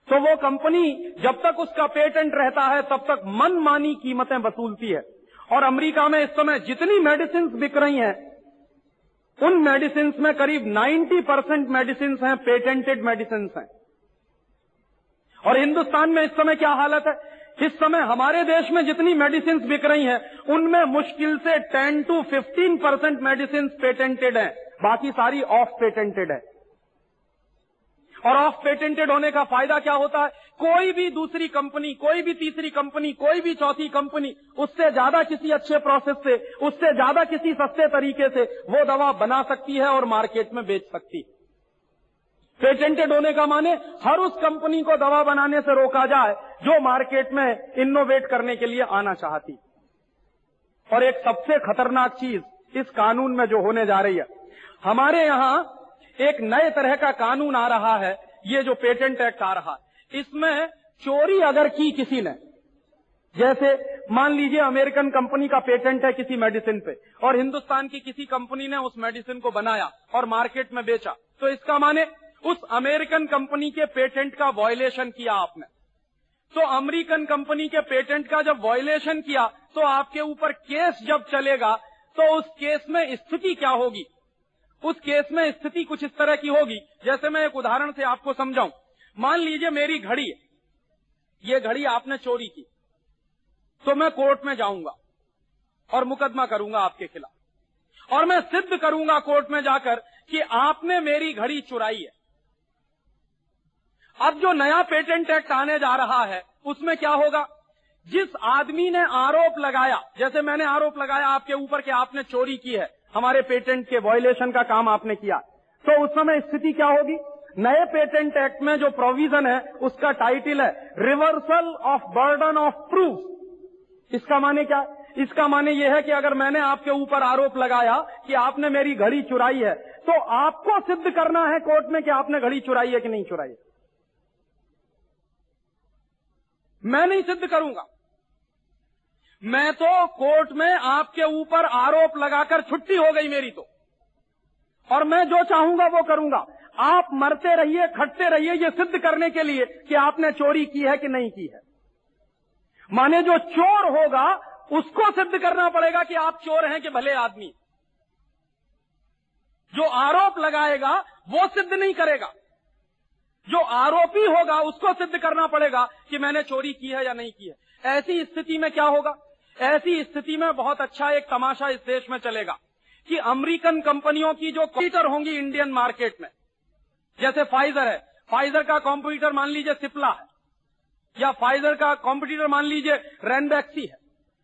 तो वो कंपनी जब तक उसका पेटेंट रहता है, तब तक मनमानी कीमतें वसूलती है। और अमेरिका में इस समय जितनी मेडिसिन बिक रही हैं, उन मेडिसिन में करीब 90 परसेंट मेडिसिन हैं पेटेंटेड मेडिसिन हैं। और हिंदुस्तान में इस समय क्या हालत है? इस समय हमारे देश में जितनी मेडिसिन बिक रही हैं, उनमें मुश्किल से 10 टू 15 परसेंट मेडिसिन पेटेंटेड हैं। बाकी सारी ऑफ़ पेटेंटेड है। और ऑफ़ पेटेंटेड होने का फ़ायदा क्या होता है? कोई भी दूसरी कंपनी कोई भी तीसरी कंपनी कोई भी चौथी कंपनी उससे ज़्यादा किसी अच्छे प्रोसेस से, उससे ज़्यादा किसी सस्ते तरीके से वो दवा बना सकती है और मार्केट में बेच सकती पेटेंटेड होने का माने हर उस कंपनी को दवा बनाने से रोका जाए, जो मार्केट में इनोवेट करने के लिए आना चाहती। और एक सबसे खतरनाक चीज़ इस कानून में जो होने जा रही है, हमारे यहाँ एक नए तरह का कानून आ रहा है, ये जो पेटेंट एक्ट आ रहा है। इसमें चोरी अगर की किसी ने, जैसे मान लीजिए अमेरिकन कंपनी का पेटेंट है किसी मेडिसिन पे, और हिंदुस्तान की किसी कंपनी ने उस मेडिसिन को बनाया और मार्केट में बेचा तो इसका माने उस अमेरिकन कंपनी के पेटेंट का वॉयलेशन किया आपने। तो अमेरिकन कंपनी के पेटेंट का जब वॉयलेशन किया तो आपके ऊपर केस जब चलेगा तो उस केस में स्थिति क्या होगी? उस केस में स्थिति कुछ इस तरह की होगी, जैसे मैं एक उदाहरण से आपको समझाऊं। मान लीजिए मेरी घड़ी है। ये घड़ी आपने चोरी की। तो मैं कोर्ट में जाऊँगा और मुकदमा करूँगा आपके खिलाफ। और मैं सिद्ध करूँगा कोर्ट में जाकर कि आपने मेरी घड़ी चुराई है। अब जो नया पेटेंट एक्ट आने जा रहा है, उसमें क्या होगा? जिस आदमी ने आरोप लगाया, जैसे मैंने आरोप लगाया आपके ऊपर कि आपने चोरी की है, हमारे पेटेंट के वॉयलेशन का काम आपने किया तो उस समय स्थिति क्या होगी? नए पेटेंट एक्ट में जो प्रोविज़न है, उसका टाइटल है reversal of burden of proof इसका माने क्या? इसका माने यह है कि अगर मैंने आपके ऊपर आरोप लगाया कि आपने मेरी घड़ी चुराई है तो आपको सिद्ध करना है कोर्ट में कि आपने घड़ी चुराई है कि नहीं चुराई मैं नहीं सिद्ध करूँगा। मैं तो कोर्ट में आपके ऊपर आरोप लगाकर छुट्टी हो गई मेरी तो। और मैं जो चाहूँगा वो करूँगा। आप मरते रहिए खटते रहिए ये सिद्ध करने के लिए कि आपने चोरी की है कि नहीं की है। माने जो चोर होगा, उसको सिद्ध करना पड़ेगा कि आप चोर हैं कि भले आदमी। जो आरोप लगाएगा, वो सिद्ध नहीं करेगा। जो आरोपी होगा उसको सिद्ध करना पड़ेगा कि मैंने चोरी की है या नहीं की है। ऐसी स्थिति में क्या होगा? ऐसी स्थिति में बहुत अच्छा एक तमाशा इस देश में चलेगा कि अमेरिकन कंपनियों की जो कंप्यूटर होंगी इंडियन मार्केट में, जैसे फाइजर है, फाइजर का कंप्यूटर मान लीजिए सिप्ला है, या फाइजर का कंप्यूटर मान लीजिए रेनबैक्सी है,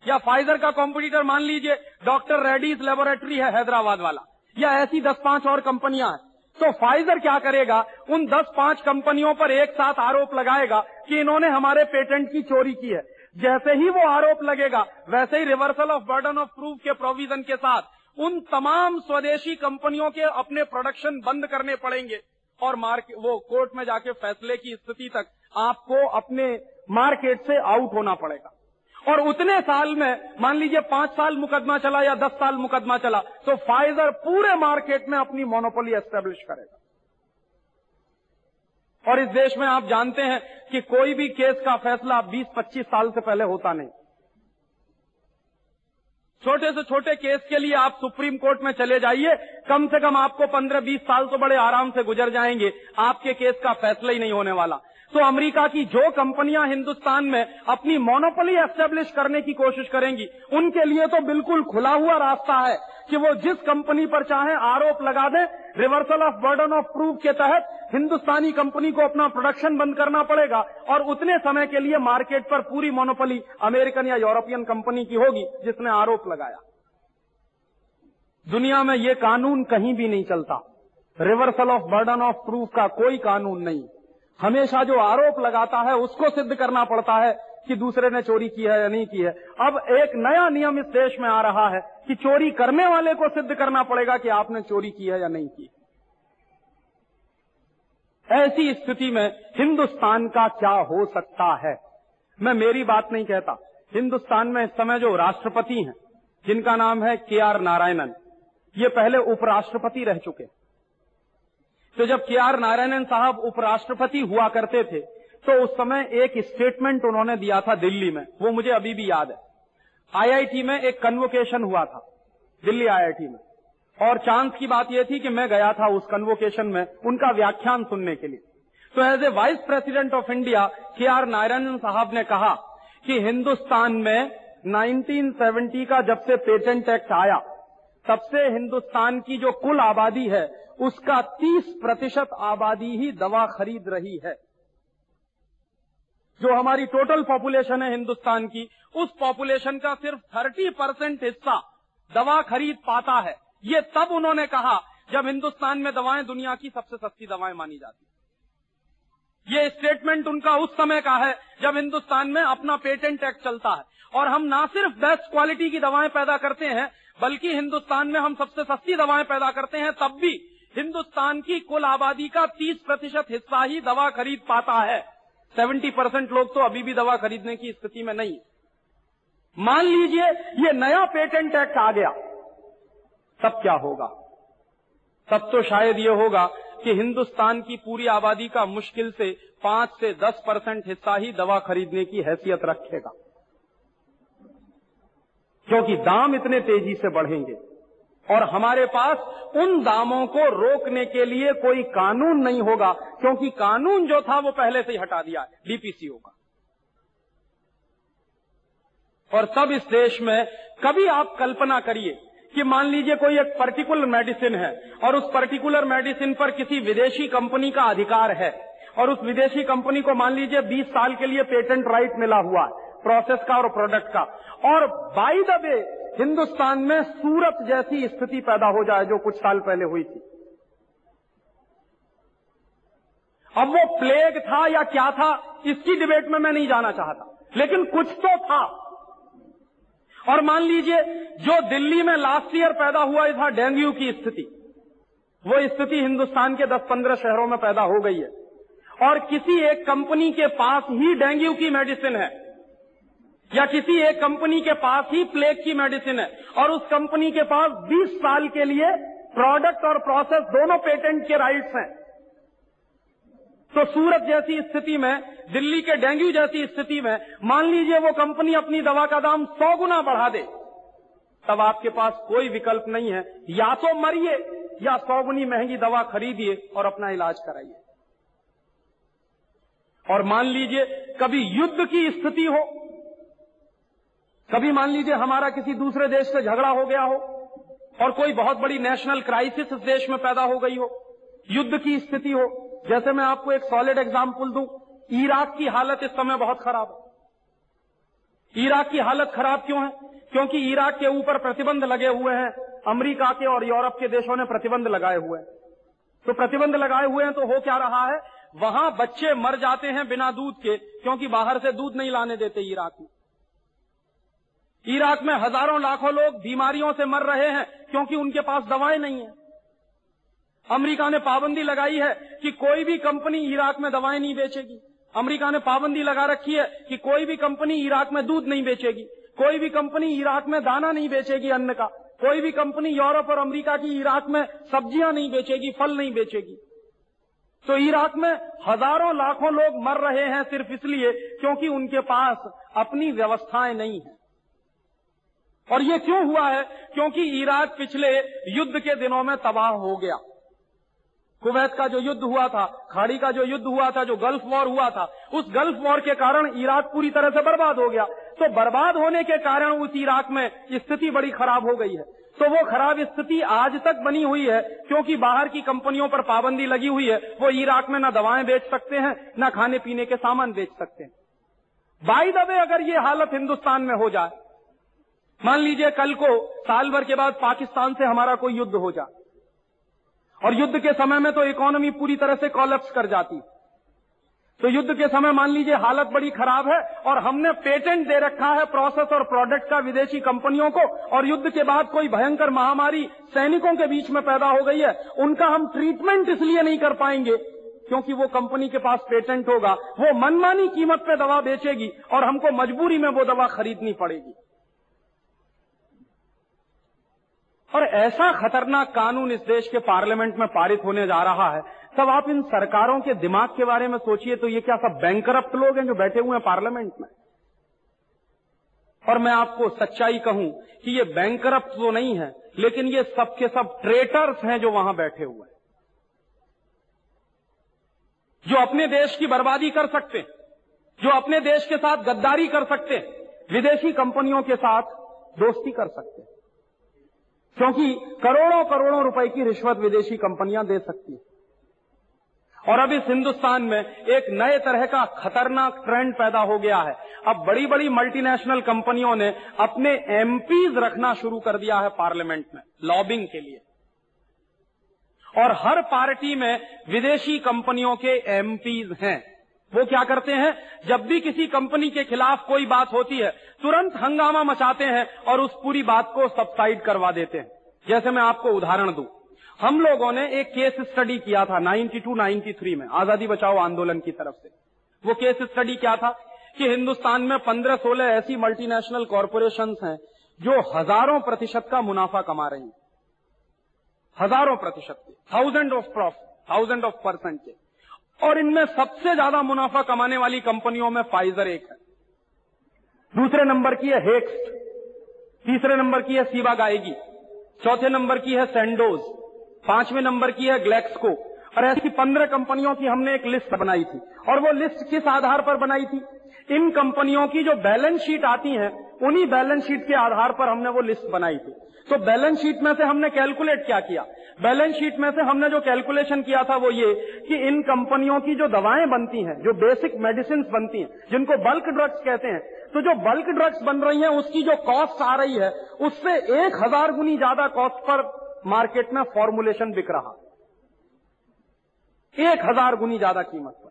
या फाइजर का कंप्यूटर मान लीजिए डॉक्टर रेडीज लेबोरेटरी है हैदराबाद वाला, या ऐसी दस पाँच और कंपनियाँ हैं। तो फाइजर क्या करेगा? उन दस पाँच कंपनियों पर एक साथ आरोप लगाएगा कि इन्होंने हमारे पेटेंट की चोरी की है। जैसे ही वो आरोप लगेगा, वैसे ही reversal of burden of proof के प्रोविज़न के साथ उन तमाम स्वदेशी कंपनियों के अपने प्रोडक्शन बंद करने पड़ेंगे। और मार्केट वो कोर्ट में जाके फैसले की स्थिति तक आपको अपने मार्केट से आउट होना पड़ेगा। और उतने साल में, मान लीजिए पाँच साल मुकदमा चला या दस साल मुकदमा चला तो फाइजर पूरे मार्केट में अपनी मोनोपोली एस्टेब्लिश करेगा। और इस देश में आप जानते हैं कि कोई भी केस का फैसला 20-25 साल से पहले होता नहीं। छोटे से छोटे केस के लिए आप सुप्रीम कोर्ट में चले जाइए, कम से कम आपको 15-20 साल तो बड़े आराम से गुजर जाएँगे, आपके केस का फैसला ही नहीं होने वाला। तो अमेरिका की जो कंपनियाँ हिंदुस्तान में अपनी मोनोपोली एस्टेब्लिश करने की कोशिश करेंगी, उनके लिए तो बिल्कुल खुला हुआ रास्ता है कि वो जिस कंपनी पर चाहे आरोप लगा दें। Reversal of burden of proof के तहत हिंदुस्तानी कंपनी को अपना प्रोडक्शन बंद करना पड़ेगा और उतने समय के लिए मार्केट पर पूरी मोनोपोली अमेरिकन या यूरोपियन कंपनी की होगी, जिसने आरोप लगाया। दुनिया में ये कानून कहीं भी नहीं चलता। Reversal of burden of proof का कोई कानून नहीं। हमेशा जो आरोप लगाता है, उसको सिद्ध करना पड़ता है कि दूसरे ने चोरी की है या नहीं की है। अब एक नया नियम इस देश में आ रहा है कि चोरी करने वाले को सिद्ध करना पड़ेगा कि आपने चोरी की है या नहीं की। ऐसी स्थिति में हिंदुस्तान का क्या हो सकता है? मैं मेरी बात नहीं कहता। हिंदुस्तान में इस समय जो राष्ट्रपति हैं, जिनका नाम है के आर नारायणन, ये पहले उपराष्ट्रपति रह चुके तो जब के आर नारायणन साहब उपराष्ट्रपति हुआ करते थे तो उस समय एक स्टेटमेंट उन्होंने दिया था दिल्ली में। वो मुझे अभी भी याद है। आईआईटी में एक कन्वोकेशन हुआ था, दिल्ली आईआईटी में। और चांस की बात यह थी कि मैं गया था उस कन्वोकेशन में उनका व्याख्यान सुनने के लिए। तो as a vice president of India के आर नारायणन साहब ने कहा कि हिंदुस्तान में 1970 का जब से पेटेंट एक्ट आया तब से हिंदुस्तान की जो कुल आबादी है, उसका 30 प्रतिशत आबादी ही दवा खरीद रही है। जो हमारी टोटल पॉपुलेशन है हिंदुस्तान की, उस पॉपुलेशन का सिर्फ़ 30 परसेंट हिस्सा दवा खरीद पाता है। ये तब उन्होंने कहा जब हिंदुस्तान में दवाएँ दुनिया की सबसे सस्ती दवाएँ मानी जाती ये स्टेटमेंट उनका उस समय का है जब हिंदुस्तान में अपना पेटेंट एक्ट चलता है। और हम ना सिर्फ़ बेस्ट क्वालिटी की दवाएँ पैदा करते हैं बल्कि हिंदुस्तान में हम सबसे सस्ती दवाएँ पैदा करते हैं, तब भी हिंदुस्तान की कुल आबादी का 30 प्रतिशत हिस्सा ही दवा खरीद पाता है। 70 परसेंट लोग तो अभी भी दवा खरीदने की स्थिति में नहीं। मान लीजिए, ये नया पेटेंट एक्ट आ गया। तब क्या होगा? तब तो शायद ये होगा कि हिंदुस्तान की पूरी आबादी का मुश्किल से पाँच से दस परसेंट हिस्सा ही दवा खरीदने की हैसियत रखेगा। क्योंकि दाम इतने तेज़ी से बढ़ेंगे। और हमारे पास उन दामों को रोकने के लिए कोई कानून नहीं होगा, क्योंकि कानून जो था वो पहले से ही हटा दिया है डीपीसीओ का और तब इस देश में कभी आप कल्पना करिए कि मान लीजिए कोई एक पर्टिकुलर मेडिसिन है, और उस पर्टिकुलर मेडिसिन पर किसी विदेशी कंपनी का अधिकार है, और उस विदेशी कंपनी को मान लीजिए 20 साल के लिए पेटेंट राइट मिला हुआ है प्रोसेस का और प्रोडक्ट का। और बाई द वे हिंदुस्तान में सूरत जैसी स्थिति पैदा हो जाए जो कुछ साल पहले हुई थी। अब वो प्लेग था या क्या था, इसकी डिबेट में मैं नहीं जाना चाहता। लेकिन कुछ तो था। और मान लीजिए, जो दिल्ली में लास्ट ईयर पैदा हुआ था डेंगू की स्थिति। वो स्थिति हिंदुस्तान के 10-15 शहरों में पैदा हो गई है। और किसी एक कंपनी के पास ही डेंगू की मेडिसिन है। या किसी एक कंपनी के पास ही प्लेग की मेडिसिन है। और उस कंपनी के पास 20 साल के लिए प्रोडक्ट और प्रोसेस दोनों पेटेंट के राइट्स हैं। तो सूरत जैसी स्थिति में, दिल्ली के डेंगू जैसी स्थिति में, मान लीजिए वो कंपनी अपनी दवा का दाम सौ गुना बढ़ा दे, तब आपके पास कोई विकल्प नहीं है। या तो मरिए, या सौ गुनी महँगी दवा खरीदिए और अपना इलाज कराइए। और मान लीजिए कभी युद्ध की स्थिति हो कभी मान लीजिए हमारा किसी दूसरे देश से झगड़ा हो गया हो, और कोई बहुत बड़ी नेशनल क्राइसिस इस देश में पैदा हो गई हो, युद्ध की स्थिति हो, जैसे मैं आपको एक सॉलिड एग्ज़ाम्पल दूँ, इराक की हालत इस समय बहुत खराब है। इराक की हालत खराब क्यों है? क्योंकि इराक के ऊपर प्रतिबंध लगे हुए हैं, अमेरिका के और यूरोप के देशों ने प्रतिबंध लगाए हुए हैं। तो प्रतिबंध लगाए हुए हैं तो हो क्या रहा है? वहाँ बच्चे मर जाते हैं बिना दूध के, क्योंकि बाहर से दूध नहीं लाने देते इराक में। इराक में हज़ारों लाखों लोग बीमारियों से मर रहे हैं क्योंकि उनके पास दवाएँ नहीं है। अमेरिका ने पाबंदी लगाई है कि कोई भी कंपनी इराक में दवाएँ नहीं बेचेगी। अमेरिका ने पाबंदी लगा रखी है कि कोई भी कंपनी इराक में दूध नहीं बेचेगी। कोई भी कंपनी इराक में दाना नहीं बेचेगी अन्न का। कोई भी कंपनी यूरोप और अमेरिका की इराक में सब्ज़ियाँ नहीं बेचेगी, फल नहीं बेचेगी। तो इराक में हज़ारों लाखों लोग मर रहे हैं सिर्फ़ इसलिए क्योंकि उनके पास अपनी व्यवस्थाएँ नहीं है। और ये क्यों हुआ है? क्योंकि इराक पिछले युद्ध के दिनों में तबाह हो गया। कुवैत का जो युद्ध हुआ था, खाड़ी का जो युद्ध हुआ था, जो गल्फ वॉर हुआ था, उस गल्फ वॉर के कारण इराक पूरी तरह से बर्बाद हो गया। तो बर्बाद होने के कारण उस इराक में स्थिति बड़ी खराब हो गई है। तो वो खराब स्थिति आज तक बनी हुई है, क्योंकि बाहर की कंपनियों पर पाबंदी लगी हुई है। वो इराक में न दवाएँ बेच सकते हैं, न खाने पीने के सामान बेच सकते हैं। बाई दबे अगर ये हालत हिंदुस्तान में हो जाए मान लीजिए कल को साल भर के बाद पाकिस्तान से हमारा कोई युद्ध हो जाए और युद्ध के समय में तो इकोनॉमी पूरी तरह से कॉलेप्स कर जाती। तो युद्ध के समय मान लीजिए हालत बड़ी खराब है और हमने पेटेंट दे रखा है प्रोसेस और प्रोडक्ट का विदेशी कंपनियों को और युद्ध के बाद कोई भयंकर महामारी सैनिकों के बीच में पैदा हो गई है। उनका हम ट्रीटमेंट इसलिए नहीं कर पाएँगे क्योंकि वो कंपनी के पास पेटेंट होगा। वो मनमानी कीमत पे दवा बेचेगी और हमको मजबूरी में वो दवा खरीदनी पड़ेगी। और ऐसा खतरनाक कानून इस देश के पार्लियामेंट में पारित होने जा रहा है। तब आप इन सरकारों के दिमाग के बारे में सोचिए तो ये क्या सब बैंकरप्ट लोग हैं जो बैठे हुए हैं पार्लियामेंट में? और मैं आपको सच्चाई कहूँ कि ये बैंकरप्ट तो नहीं है, लेकिन ये सब के सब ट्रेटर्स हैं जो वहाँ बैठे हुए हैं। जो अपने देश की बर्बादी कर सकते हैं, जो अपने देश के साथ गद्दारी कर सकते हैं, विदेशी कंपनियों के साथ दोस्ती कर सकते हैं। क्योंकि करोड़ों करोड़ों रुपए की रिश्वत विदेशी कंपनियाँ दे सकती हैं। और अब इस हिंदुस्तान में एक नए तरह का खतरनाक ट्रेंड पैदा हो गया है। अब बड़ी बड़ी मल्टीनेशनल कंपनियों ने अपने एमपीज रखना शुरू कर दिया है पार्लियामेंट में लॉबिंग के लिए। और हर पार्टी में विदेशी कंपनियों के एमपीज हैं। वो क्या करते हैं? जब भी किसी कंपनी के खिलाफ कोई बात होती है, तुरंत हंगामा मचाते हैं और उस पूरी बात को सबसाइड करवा देते हैं। जैसे मैं आपको उदाहरण दूँ। हम लोगों ने एक केस स्टडी किया था 92 93 में, आज़ादी बचाओ आंदोलन की तरफ़ से। वो केस स्टडी क्या था? कि हिंदुस्तान में पंद्रह सोलह ऐसी मल्टीनेशनल कॉरपोरेशन हैं जो हज़ारों प्रतिशत का मुनाफा कमा रही हज़ारों प्रतिशत के thousand of profit thousand of percent के। और इनमें सबसे ज़्यादा मुनाफा कमाने वाली कंपनियों में फाइजर एक है। दूसरे नंबर की है हेक्स्ट तीसरे नंबर की है सीवा गाएगी चौथे नंबर की है सेंडोज पाँचवें नंबर की है ग्लैक्सको और ऐसी पंद्रह कंपनियों की हमने एक लिस्ट बनाई थी। और वो लिस्ट किस आधार पर बनाई थी? इन कंपनियों की जो बैलेंस शीट आती है उन्हीं बैलेंस शीट के आधार पर हमने वो लिस्ट बनाई थी। तो बैलेंस शीट में से हमने कैलकुलेट क्या किया? बैलेंस शीट में से हमने जो कैलकुलेशन किया था वो ये कि इन कंपनियों की जो दवाएँ बनती हैं, जो बेसिक मेडिसिन बनती हैं, जिनको बल्क ड्रग्स कहते हैं तो जो बल्क ड्रग्स बन रही हैं, उसकी जो कॉस्ट आ रही है, उससे एक हज़ार गुनी ज़्यादा कॉस्ट पर मार्केट में फॉर्मुलेशन बिक रहा। एक हज़ार गुनी ज़्यादा कीमत पर।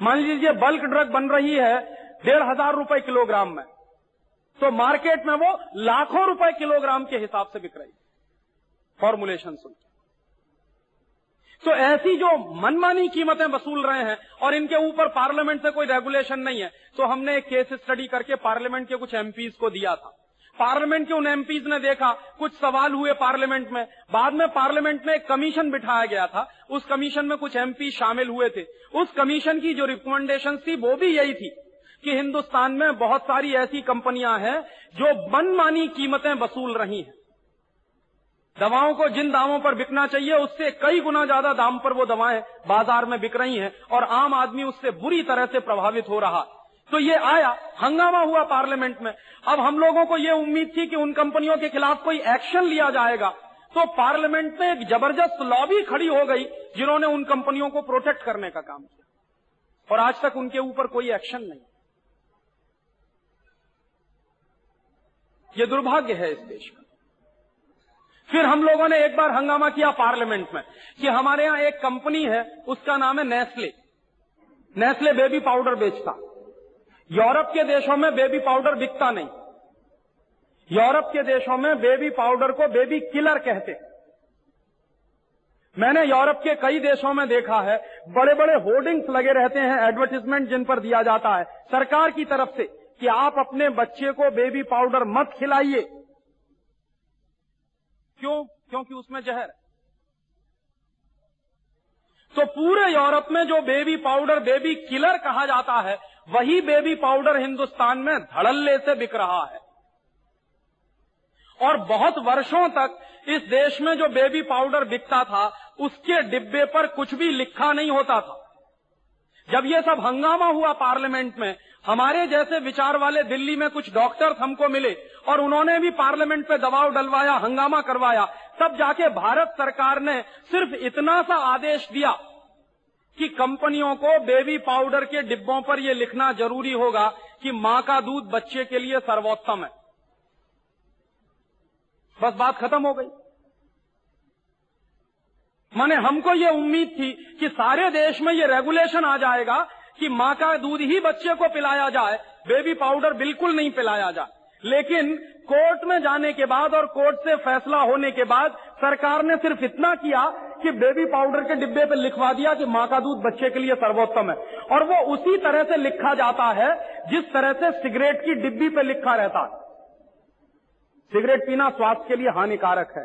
मान लीजिए बल्क ड्रग बन रही है डेढ़ हज़ार रुपए किलोग्राम में। तो मार्केट में वो लाखों रुपए किलोग्राम के हिसाब से बिक रही फॉर्मुलेशन सुन तो ऐसी जो मनमानी कीमतें वसूल रहे हैं और इनके ऊपर पार्लियामेंट से कोई रेगुलेशन नहीं है तो हमने एक केस स्टडी करके पार्लियामेंट के कुछ एमपीज को दिया था। पार्लियामेंट के उन एमपीज ने देखा, कुछ सवाल हुए पार्लियामेंट में। बाद में पार्लियामेंट में एक कमीशन बिठाया गया था। उस कमीशन में कुछ एमपी शामिल हुए थे। उस कमीशन की जो रिकमेंडेशन थी, वो भी यही थी। कि हिंदुस्तान में बहुत सारी ऐसी कंपनियाँ हैं जो मनमानी कीमतें वसूल रही हैं। दवाओं को जिन दामों पर बिकना चाहिए, उससे कई गुना ज़्यादा दाम पर वो दवाएँ बाज़ार में बिक रही हैं और आम आदमी उससे बुरी तरह से प्रभावित हो रहा। तो ये आया, हंगामा हुआ पार्लियामेंट में। अब हम लोगों को ये उम्मीद थी कि उन कंपनियों के खिलाफ कोई एक्शन लिया जाएगा। तो पार्लियामेंट में एक ज़बरदस्त लॉबी खड़ी हो गई, जिन्होंने उन कंपनियों को प्रोटेक्ट करने का काम किया। और आज तक उनके ऊपर कोई एक्शन नहीं। ये दुर्भाग्य है इस देश का फिर हम लोगों ने एक बार हंगामा किया पार्लियामेंट में कि हमारे यहाँ एक कंपनी है, उसका नाम है नेस्ले। नेस्ले बेबी पाउडर बेचता। यूरोप के देशों में बेबी पाउडर बिकता नहीं। यूरोप के देशों में बेबी पाउडर को बेबी किलर कहते मैंने यूरोप के कई देशों में देखा है बड़े बड़े होर्डिंग्स लगे रहते हैं, एडवर्टीजमेंट जिन पर दिया जाता है, सरकार की तरफ़ से। कि आप अपने बच्चे को बेबी पाउडर मत खिलाइए। क्यों? क्योंकि उसमें जहर तो पूरे यूरोप में जो बेबी पाउडर बेबी किलर कहा जाता है, वही बेबी पाउडर हिंदुस्तान में धड़ल्ले से बिक रहा है। और बहुत वर्षों तक इस देश में जो बेबी पाउडर बिकता था, उसके डिब्बे पर कुछ भी लिखा नहीं होता था। जब ये सब हंगामा हुआ पार्लियामेंट में हमारे जैसे विचार वाले दिल्ली में कुछ डॉक्टर्स हमको मिले और उन्होंने भी पार्लियामेंट पे दबाव डलवाया, हंगामा करवाया, तब जाके भारत सरकार ने सिर्फ़ इतना सा आदेश दिया कि कंपनियों को बेबी पाउडर के डिब्बों पर यह लिखना ज़रूरी होगा कि माँ का दूध बच्चे के लिए सर्वोत्तम है। बस बात खत्म हो गई। माने हमको ये उम्मीद थी कि सारे देश में ये रेगुलेशन आ जाएगा कि माँ का दूध ही बच्चे को पिलाया जाए बेबी पाउडर बिल्कुल नहीं पिलाया जाए। लेकिन कोर्ट में जाने के बाद और कोर्ट से फैसला होने के बाद सरकार ने सिर्फ़ इतना किया कि बेबी पाउडर के डिब्बे पर लिखवा दिया कि माँ का दूध बच्चे के लिए सर्वोत्तम है। और वो उसी तरह से लिखा जाता है जिस तरह से सिगरेट की डिब्बी पे लिखा रहता है। सिगरेट पीना स्वास्थ्य के लिए हानिकारक है।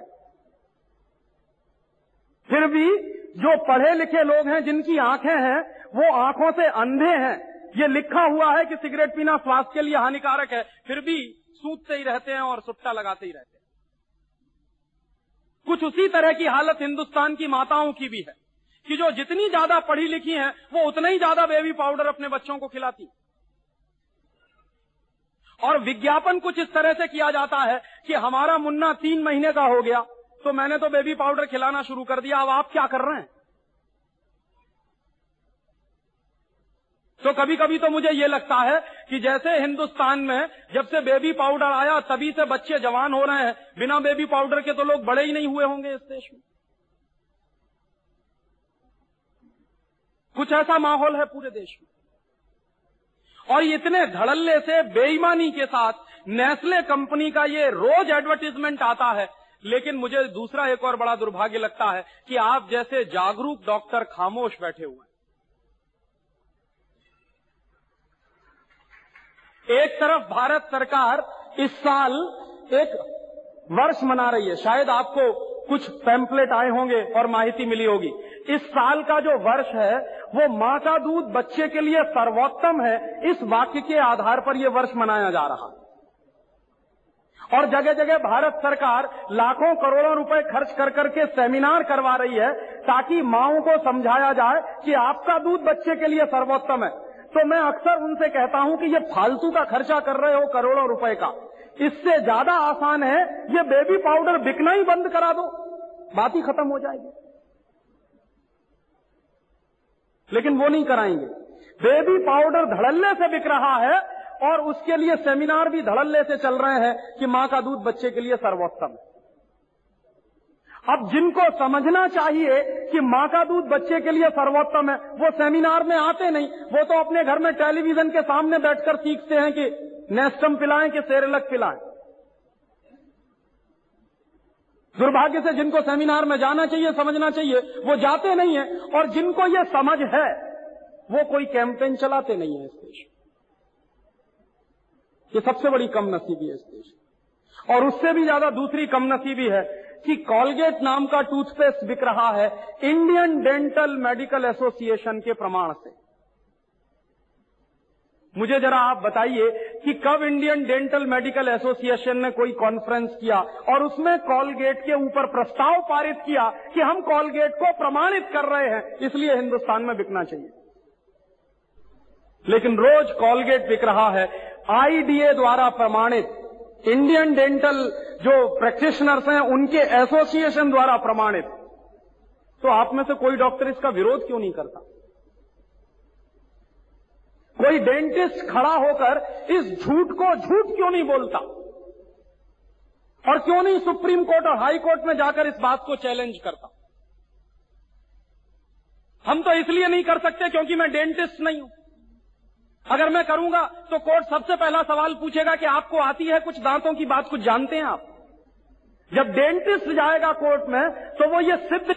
फिर भी जो पढ़े लिखे लोग हैं, जिनकी आँखें हैं, वो आँखों से अंधे हैं। ये लिखा हुआ है कि सिगरेट पीना स्वास्थ्य के लिए हानिकारक है, फिर भी सूतते ही रहते हैं और सुट्टा लगाते ही रहते हैं। कुछ उसी तरह की हालत हिंदुस्तान की माताओं की भी है, कि जो जितनी ज़्यादा पढ़ी लिखी हैं, वो उतना ही ज़्यादा बेबी पाउडर अपने बच्चों को खिलाती और विज्ञापन कुछ इस तरह से किया जाता है कि हमारा मुन्ना तीन महीने का हो गया तो मैंने तो बेबी पाउडर खिलाना शुरू कर दिया, अब आप क्या कर रहे हैं? तो कभी कभी तो मुझे ये लगता है कि जैसे हिंदुस्तान में जब से बेबी पाउडर आया, तभी से बच्चे जवान हो रहे हैं। बिना बेबी पाउडर के तो लोग बड़े ही नहीं हुए होंगे इस देश में। कुछ ऐसा माहौल है पूरे देश में। और इतने धड़ल्ले से बेईमानी के साथ नेस्ले कंपनी का ये रोज एडवर्टीजमेंट आता है लेकिन मुझे दूसरा एक और बड़ा दुर्भाग्य लगता है कि आप जैसे जागरूक डॉक्टर खामोश बैठे हुए हैं। एक तरफ़ भारत सरकार इस साल एक वर्ष मना रही है। शायद आपको कुछ पैम्पलेट आए होंगे और माहिती मिली होगी। इस साल का जो वर्ष है, वो माँ का दूध बच्चे के लिए सर्वोत्तम है। इस वाक्य के आधार पर यह वर्ष मनाया जा रहा और जगह जगह भारत सरकार लाखों करोड़ों रुपए खर्च कर करके सेमिनार करवा रही है ताकि माओ को समझाया जाए कि आपका दूध बच्चे के लिए सर्वोत्तम है। तो मैं अक्सर उनसे कहता हूँ कि ये फालतू का खर्चा कर रहे हो करोड़ों रुपए का। इससे ज़्यादा आसान है, ये बेबी पाउडर बिकना ही बंद करा दो। बात ही खत्म हो जाएगी। लेकिन वो नहीं कराएँगे। बेबी पाउडर धड़ल्ले से बिक रहा है और उसके लिए सेमिनार भी धड़ल्ले से चल रहे हैं कि माँ का दूध बच्चे के लिए सर्वोत्तम है। अब जिनको समझना चाहिए कि माँ का दूध बच्चे के लिए सर्वोत्तम है, वो सेमिनार में आते नहीं। वो तो अपने घर में टेलीविज़न के सामने बैठकर सीखते हैं कि नेस्टम पिलाएँ कि सेरेलक पिलाएँ। दुर्भाग्य से जिनको सेमिनार में जाना चाहिए, समझना चाहिए, वो जाते नहीं है। और जिनको ये समझ है, वो कोई कैंपेन चलाते नहीं है इस देश ये सबसे बड़ी कम नसीबी है इस देश और उससे भी ज़्यादा दूसरी कम नसीबी है कि कॉलगेट नाम का टूथपेस्ट बिक रहा है इंडियन डेंटल मेडिकल एसोसिएशन के प्रमाण से। मुझे जरा आप बताइए कि कब इंडियन डेंटल मेडिकल एसोसिएशन ने कोई कॉन्फ्रेंस किया और उसमें कॉलगेट के ऊपर प्रस्ताव पारित किया कि हम कॉलगेट को प्रमाणित कर रहे हैं, इसलिए हिंदुस्तान में बिकना चाहिए। लेकिन रोज कॉलगेट बिक रहा है आईडीए द्वारा प्रमाणित, इंडियन डेंटल जो प्रैक्टिशनर्स हैं, उनके एसोसिएशन द्वारा प्रमाणित। तो आप में से कोई डॉक्टर इसका विरोध क्यों नहीं करता? कोई डेंटिस्ट खड़ा होकर इस झूठ को झूठ क्यों नहीं बोलता? और क्यों नहीं सुप्रीम कोर्ट और हाई कोर्ट में जाकर इस बात को चैलेंज करता? हम तो इसलिए नहीं कर सकते क्योंकि मैं डेंटिस्ट नहीं हूँ। अगर मैं करूँगा तो कोर्ट सबसे पहला सवाल पूछेगा कि आपको आती है कुछ दांतों की बात, कुछ जानते हैं आप? जब डेंटिस्ट जाएगा कोर्ट में तो वो ये सिद्ध